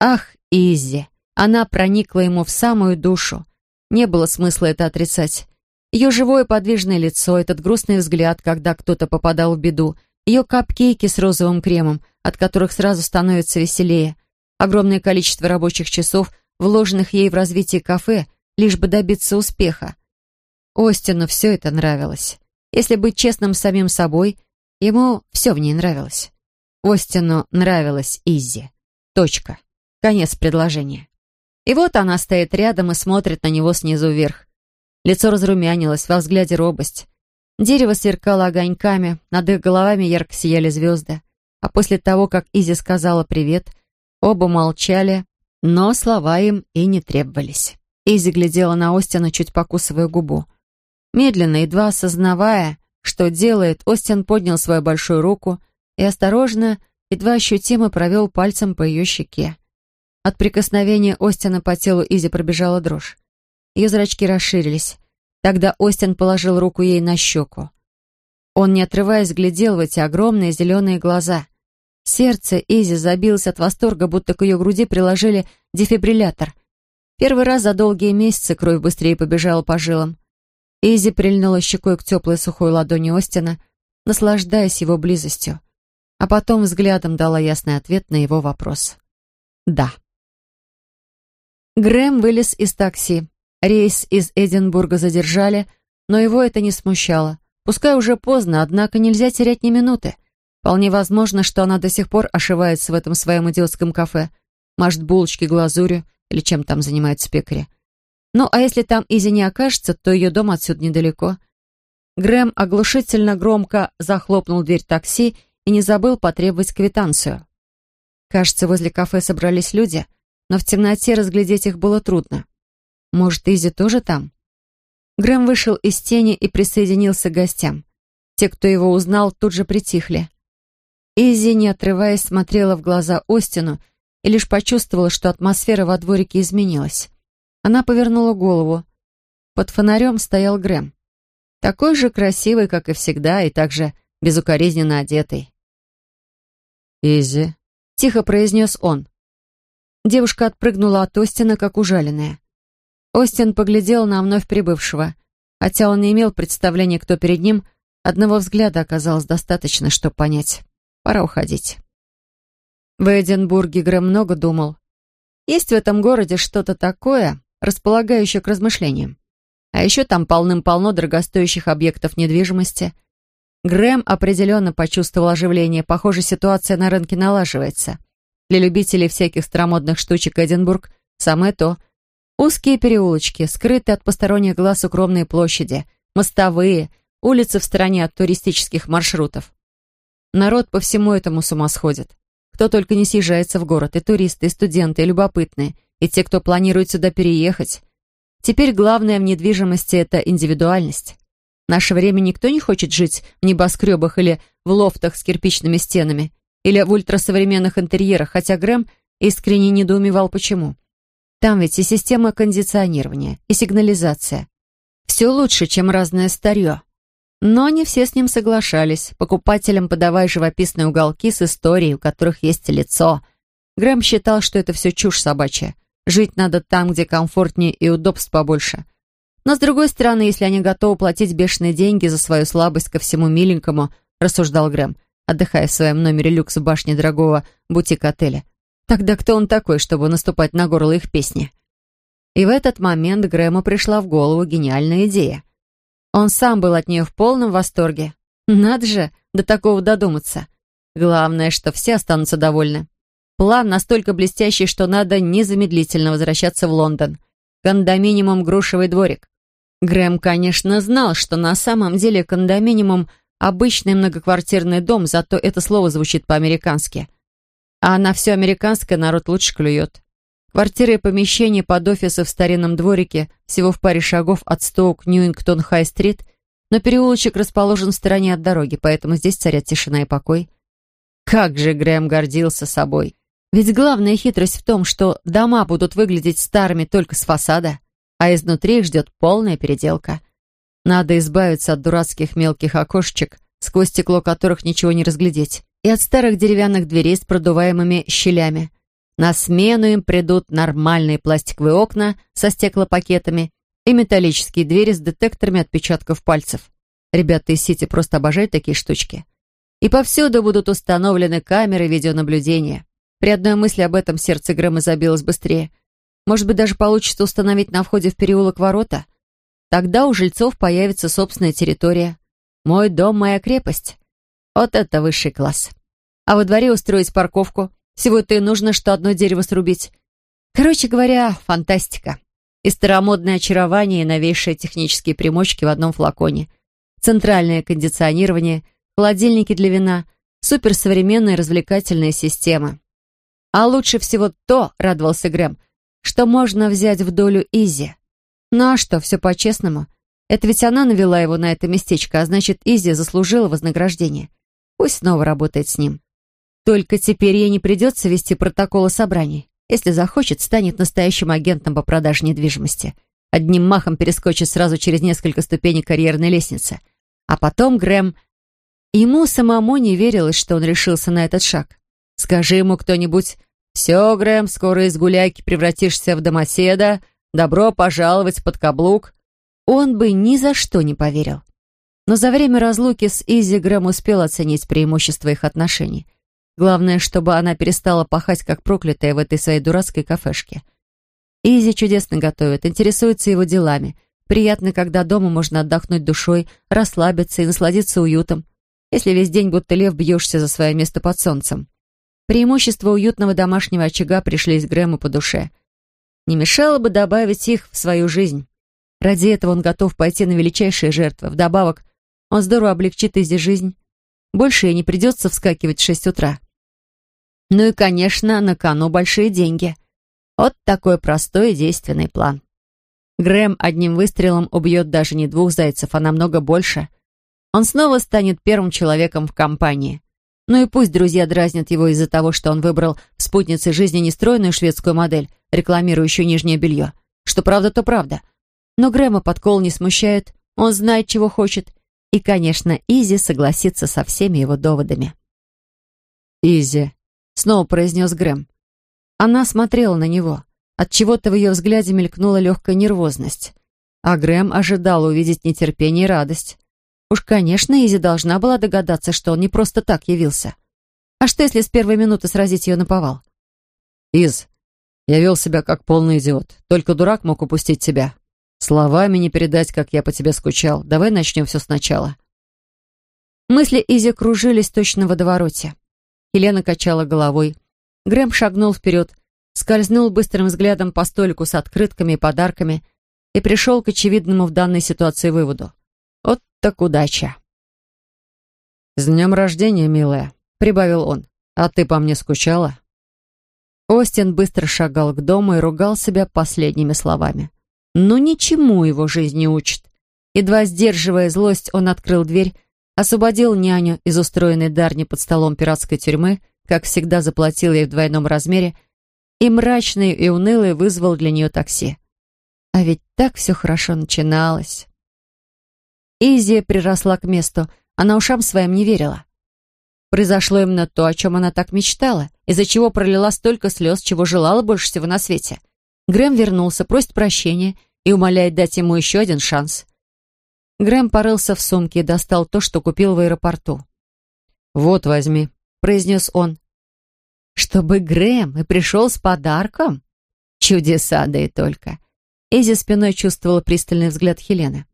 «Ах, Изи!» Она проникла ему в самую душу. Не было смысла это отрицать. Ее живое подвижное лицо, этот грустный взгляд, когда кто-то попадал в беду, ее капкейки с розовым кремом, от которых сразу становится веселее, огромное количество рабочих часов, вложенных ей в развитие кафе, лишь бы добиться успеха. Остину все это нравилось. Если быть честным с самим собой, ему все в ней нравилось. Остину нравилась Изи. Точка. Конец предложения. И вот она стоит рядом и смотрит на него снизу вверх. Лицо разрумянилось, во взгляде робость. Дерево сверкало огоньками, над их головами ярко сияли звезды. А после того, как Изи сказала «привет», оба молчали, но слова им и не требовались. Изи глядела на Остина, чуть покусывая губу. Медленно, едва осознавая, что делает, Остин поднял свою большую руку и осторожно, едва ощутимо провел пальцем по ее щеке. От прикосновения Остина по телу Изи пробежала дрожь. Ее зрачки расширились. Тогда Остин положил руку ей на щеку. Он, не отрываясь, глядел в эти огромные зеленые глаза. Сердце Изи забилось от восторга, будто к ее груди приложили дефибриллятор. Первый раз за долгие месяцы кровь быстрее побежала по жилам. Изи прильнула щекой к теплой сухой ладони Остина, наслаждаясь его близостью, а потом взглядом дала ясный ответ на его вопрос. «Да». Грэм вылез из такси. Рейс из Эдинбурга задержали, но его это не смущало. Пускай уже поздно, однако нельзя терять ни минуты. Вполне возможно, что она до сих пор ошивается в этом своем идиотском кафе, машет булочки глазурью или чем там занимаются пекари. Ну, а если там Изи не окажется, то ее дом отсюда недалеко. Грэм оглушительно громко захлопнул дверь такси и не забыл потребовать квитанцию. Кажется, возле кафе собрались люди, но в темноте разглядеть их было трудно. Может, Изи тоже там? Грэм вышел из тени и присоединился к гостям. Те, кто его узнал, тут же притихли. Изи, не отрываясь, смотрела в глаза Остину и лишь почувствовала, что атмосфера во дворике изменилась. Она повернула голову. Под фонарем стоял Грэм. Такой же красивый, как и всегда, и также безукоризненно одетый. «Изи», — тихо произнес он. Девушка отпрыгнула от Остина, как ужаленная. Остин поглядел на вновь прибывшего. Хотя он не имел представления, кто перед ним, одного взгляда оказалось достаточно, чтобы понять. Пора уходить. В Эдинбурге Грэм много думал. Есть в этом городе что-то такое, располагающее к размышлениям. А еще там полным-полно дорогостоящих объектов недвижимости. Грэм определенно почувствовал оживление. Похоже, ситуация на рынке налаживается. Для любителей всяких старомодных штучек Эдинбург самое то. Узкие переулочки, скрытые от посторонних глаз укромные площади, мостовые, улицы в стороне от туристических маршрутов. Народ по всему этому с ума сходит. Кто только не съезжается в город, и туристы, и студенты, и любопытные, и те, кто планирует сюда переехать. Теперь главное в недвижимости — это индивидуальность. В наше время никто не хочет жить в небоскребах или в лофтах с кирпичными стенами, или в ультрасовременных интерьерах, хотя Грэм искренне недоумевал, почему. Там ведь и система кондиционирования, и сигнализация. Все лучше, чем разное старье. Но не все с ним соглашались, покупателям подавая живописные уголки с историей, у которых есть лицо. Грэм считал, что это все чушь собачья. Жить надо там, где комфортнее и удобств побольше. Но, с другой стороны, если они готовы платить бешеные деньги за свою слабость ко всему миленькому, рассуждал Грэм, отдыхая в своем номере люкс в башне дорогого бутик-отеля, тогда кто он такой, чтобы наступать на горло их песни? И в этот момент Грэму пришла в голову гениальная идея. Он сам был от нее в полном восторге. Надо же до такого додуматься. Главное, что все останутся довольны. План настолько блестящий, что надо незамедлительно возвращаться в Лондон. Кондоминиум «Грушевый дворик». Грэм, конечно, знал, что на самом деле кондоминиум — обычный многоквартирный дом, зато это слово звучит по-американски. А на все американское народ лучше клюет. Квартиры и помещения под офисы в старинном дворике, всего в паре шагов от Стоук Ньюингтон Хай-стрит, но переулочек расположен в стороне от дороги, поэтому здесь царят тишина и покой. Как же Грэм гордился собой. Ведь главная хитрость в том, что дома будут выглядеть старыми только с фасада, а изнутри их ждет полная переделка. Надо избавиться от дурацких мелких окошечек, сквозь стекло которых ничего не разглядеть, и от старых деревянных дверей с продуваемыми щелями. На смену им придут нормальные пластиковые окна со стеклопакетами и металлические двери с детекторами отпечатков пальцев. Ребята из Сити просто обожают такие штучки. И повсюду будут установлены камеры видеонаблюдения. При одной мысли об этом сердце Грэма забилось быстрее. Может быть, даже получится установить на входе в переулок ворота? Тогда у жильцов появится собственная территория. Мой дом, моя крепость. Вот это высший класс. А во дворе устроить парковку, всего-то и нужно, что одно дерево срубить. Короче говоря, фантастика. И старомодное очарование, и новейшие технические примочки в одном флаконе. Центральное кондиционирование, холодильники для вина, суперсовременная развлекательная система. А лучше всего то, радовался Грэм, что можно взять в долю Изи. Ну а что, все по-честному. Это ведь она навела его на это местечко, а значит, Изи заслужила вознаграждение. Пусть снова работает с ним. Только теперь ей не придется вести протоколы собраний. Если захочет, станет настоящим агентом по продаже недвижимости. Одним махом перескочит сразу через несколько ступеней карьерной лестницы. А потом Грэм... Ему самому не верилось, что он решился на этот шаг. Скажи ему кто-нибудь, «Все, Грэм, скоро из гуляйки превратишься в домоседа. Добро пожаловать под каблук». Он бы ни за что не поверил. Но за время разлуки с Изи Грэм успел оценить преимущества их отношений. Главное, чтобы она перестала пахать, как проклятая в этой своей дурацкой кафешке. Изи чудесно готовит, интересуется его делами. Приятно, когда дома можно отдохнуть душой, расслабиться и насладиться уютом, если весь день будто лев бьешься за свое место под солнцем. Преимущества уютного домашнего очага пришлись Грэму по душе. Не мешало бы добавить их в свою жизнь. Ради этого он готов пойти на величайшие жертвы. Вдобавок, он здорово облегчит Изи жизнь. Больше ей не придется вскакивать в шесть утра. Ну и, конечно, на кону большие деньги. Вот такой простой и действенный план. Грэм одним выстрелом убьет даже не двух зайцев, а намного больше. Он снова станет первым человеком в компании. Ну и пусть друзья дразнят его из-за того, что он выбрал в спутнице жизни нестройную шведскую модель, рекламирующую нижнее белье. Что правда, то правда. Но Грэма подкол не смущает, он знает, чего хочет. И, конечно, Изи согласится со всеми его доводами. «Изи», — снова произнес Грэм. Она смотрела на него. Отчего-то в ее взгляде мелькнула легкая нервозность. А Грэм ожидал увидеть нетерпение и радость. Уж, конечно, Изи должна была догадаться, что он не просто так явился. А что, если с первой минуты сразить ее наповал? «Из, я вел себя как полный идиот. Только дурак мог упустить тебя. Словами не передать, как я по тебе скучал. Давай начнем все сначала». Мысли Изи кружились точно в водовороте. Елена качала головой. Грэм шагнул вперед, скользнул быстрым взглядом по столику с открытками и подарками и пришел к очевидному в данной ситуации выводу. Вот так удача. «С днем рождения, милая», — прибавил он. «А ты по мне скучала?» Остин быстро шагал к дому и ругал себя последними словами. Но ничему его жизнь не учит. Едва сдерживая злость, он открыл дверь, освободил няню из устроенной Дарни под столом пиратской тюрьмы, как всегда заплатил ей в двойном размере, и мрачный и унылый вызвал для нее такси. А ведь так все хорошо начиналось. Изи приросла к месту. Она ушам своим не верила. Произошло именно то, о чем она так мечтала, из-за чего пролила столько слез, чего желала больше всего на свете. Грэм вернулся, просит прощения и умоляет дать ему еще один шанс. Грэм порылся в сумке и достал то, что купил в аэропорту. «Вот, возьми», — произнес он. «Чтобы Грэм и пришел с подарком?» Чудеса, да и только. Изи спиной чувствовала пристальный взгляд Хелены.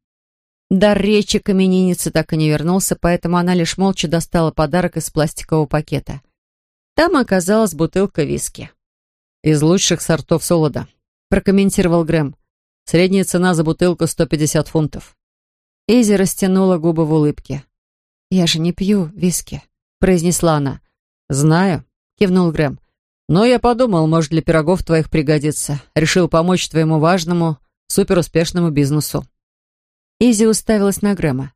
Дар речи к имениннице так и не вернулся, поэтому она лишь молча достала подарок из пластикового пакета. Там оказалась бутылка виски. «Из лучших сортов солода», — прокомментировал Грэм. «Средняя цена за бутылку 150 фунтов». Изи растянула губы в улыбке. «Я же не пью виски», — произнесла она. «Знаю», — кивнул Грэм. «Но я подумал, может, для пирогов твоих пригодится. Решил помочь твоему важному, суперуспешному бизнесу». Изи уставилась на Грэма.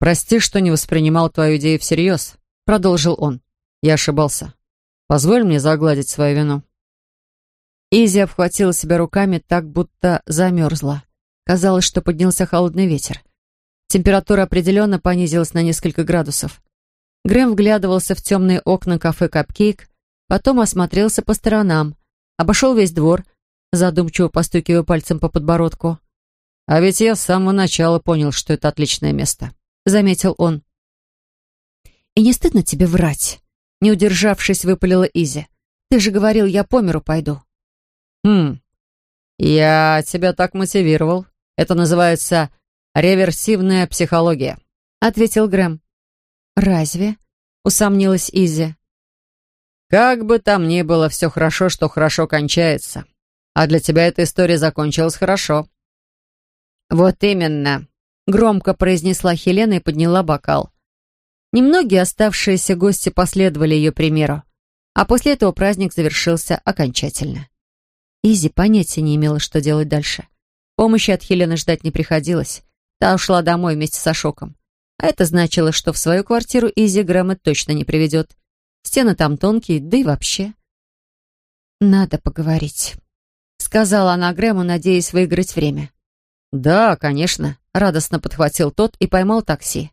«Прости, что не воспринимал твою идею всерьез», — продолжил он. «Я ошибался. Позволь мне загладить свою вину». Изи обхватила себя руками так, будто замерзла. Казалось, что поднялся холодный ветер. Температура определенно понизилась на несколько градусов. Грэм вглядывался в темные окна кафе «Капкейк», потом осмотрелся по сторонам, обошел весь двор, задумчиво постукивая пальцем по подбородку. «А ведь я с самого начала понял, что это отличное место», — заметил он. «И не стыдно тебе врать?» Не удержавшись, выпалила Изи. «Ты же говорил, я по миру пойду». «Хм, я тебя так мотивировал. Это называется реверсивная психология», — ответил Грэм. «Разве?» — усомнилась Изи. «Как бы там ни было, все хорошо, что хорошо кончается. А для тебя эта история закончилась хорошо. «Вот именно», — громко произнесла Хелена и подняла бокал. Немногие оставшиеся гости последовали ее примеру, а после этого праздник завершился окончательно. Изи понятия не имела, что делать дальше. Помощи от Хелены ждать не приходилось. Та ушла домой вместе со шоком. А это значило, что в свою квартиру Изи Грэма точно не приведет. Стены там тонкие, да и вообще. «Надо поговорить», — сказала она Грэму, надеясь выиграть время. «Да, конечно», — радостно подхватил тот и поймал такси.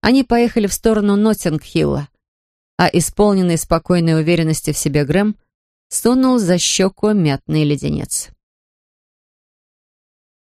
Они поехали в сторону Ноттинг-Хилла. а исполненный спокойной уверенности в себе Грэм сунул за щеку мятный леденец.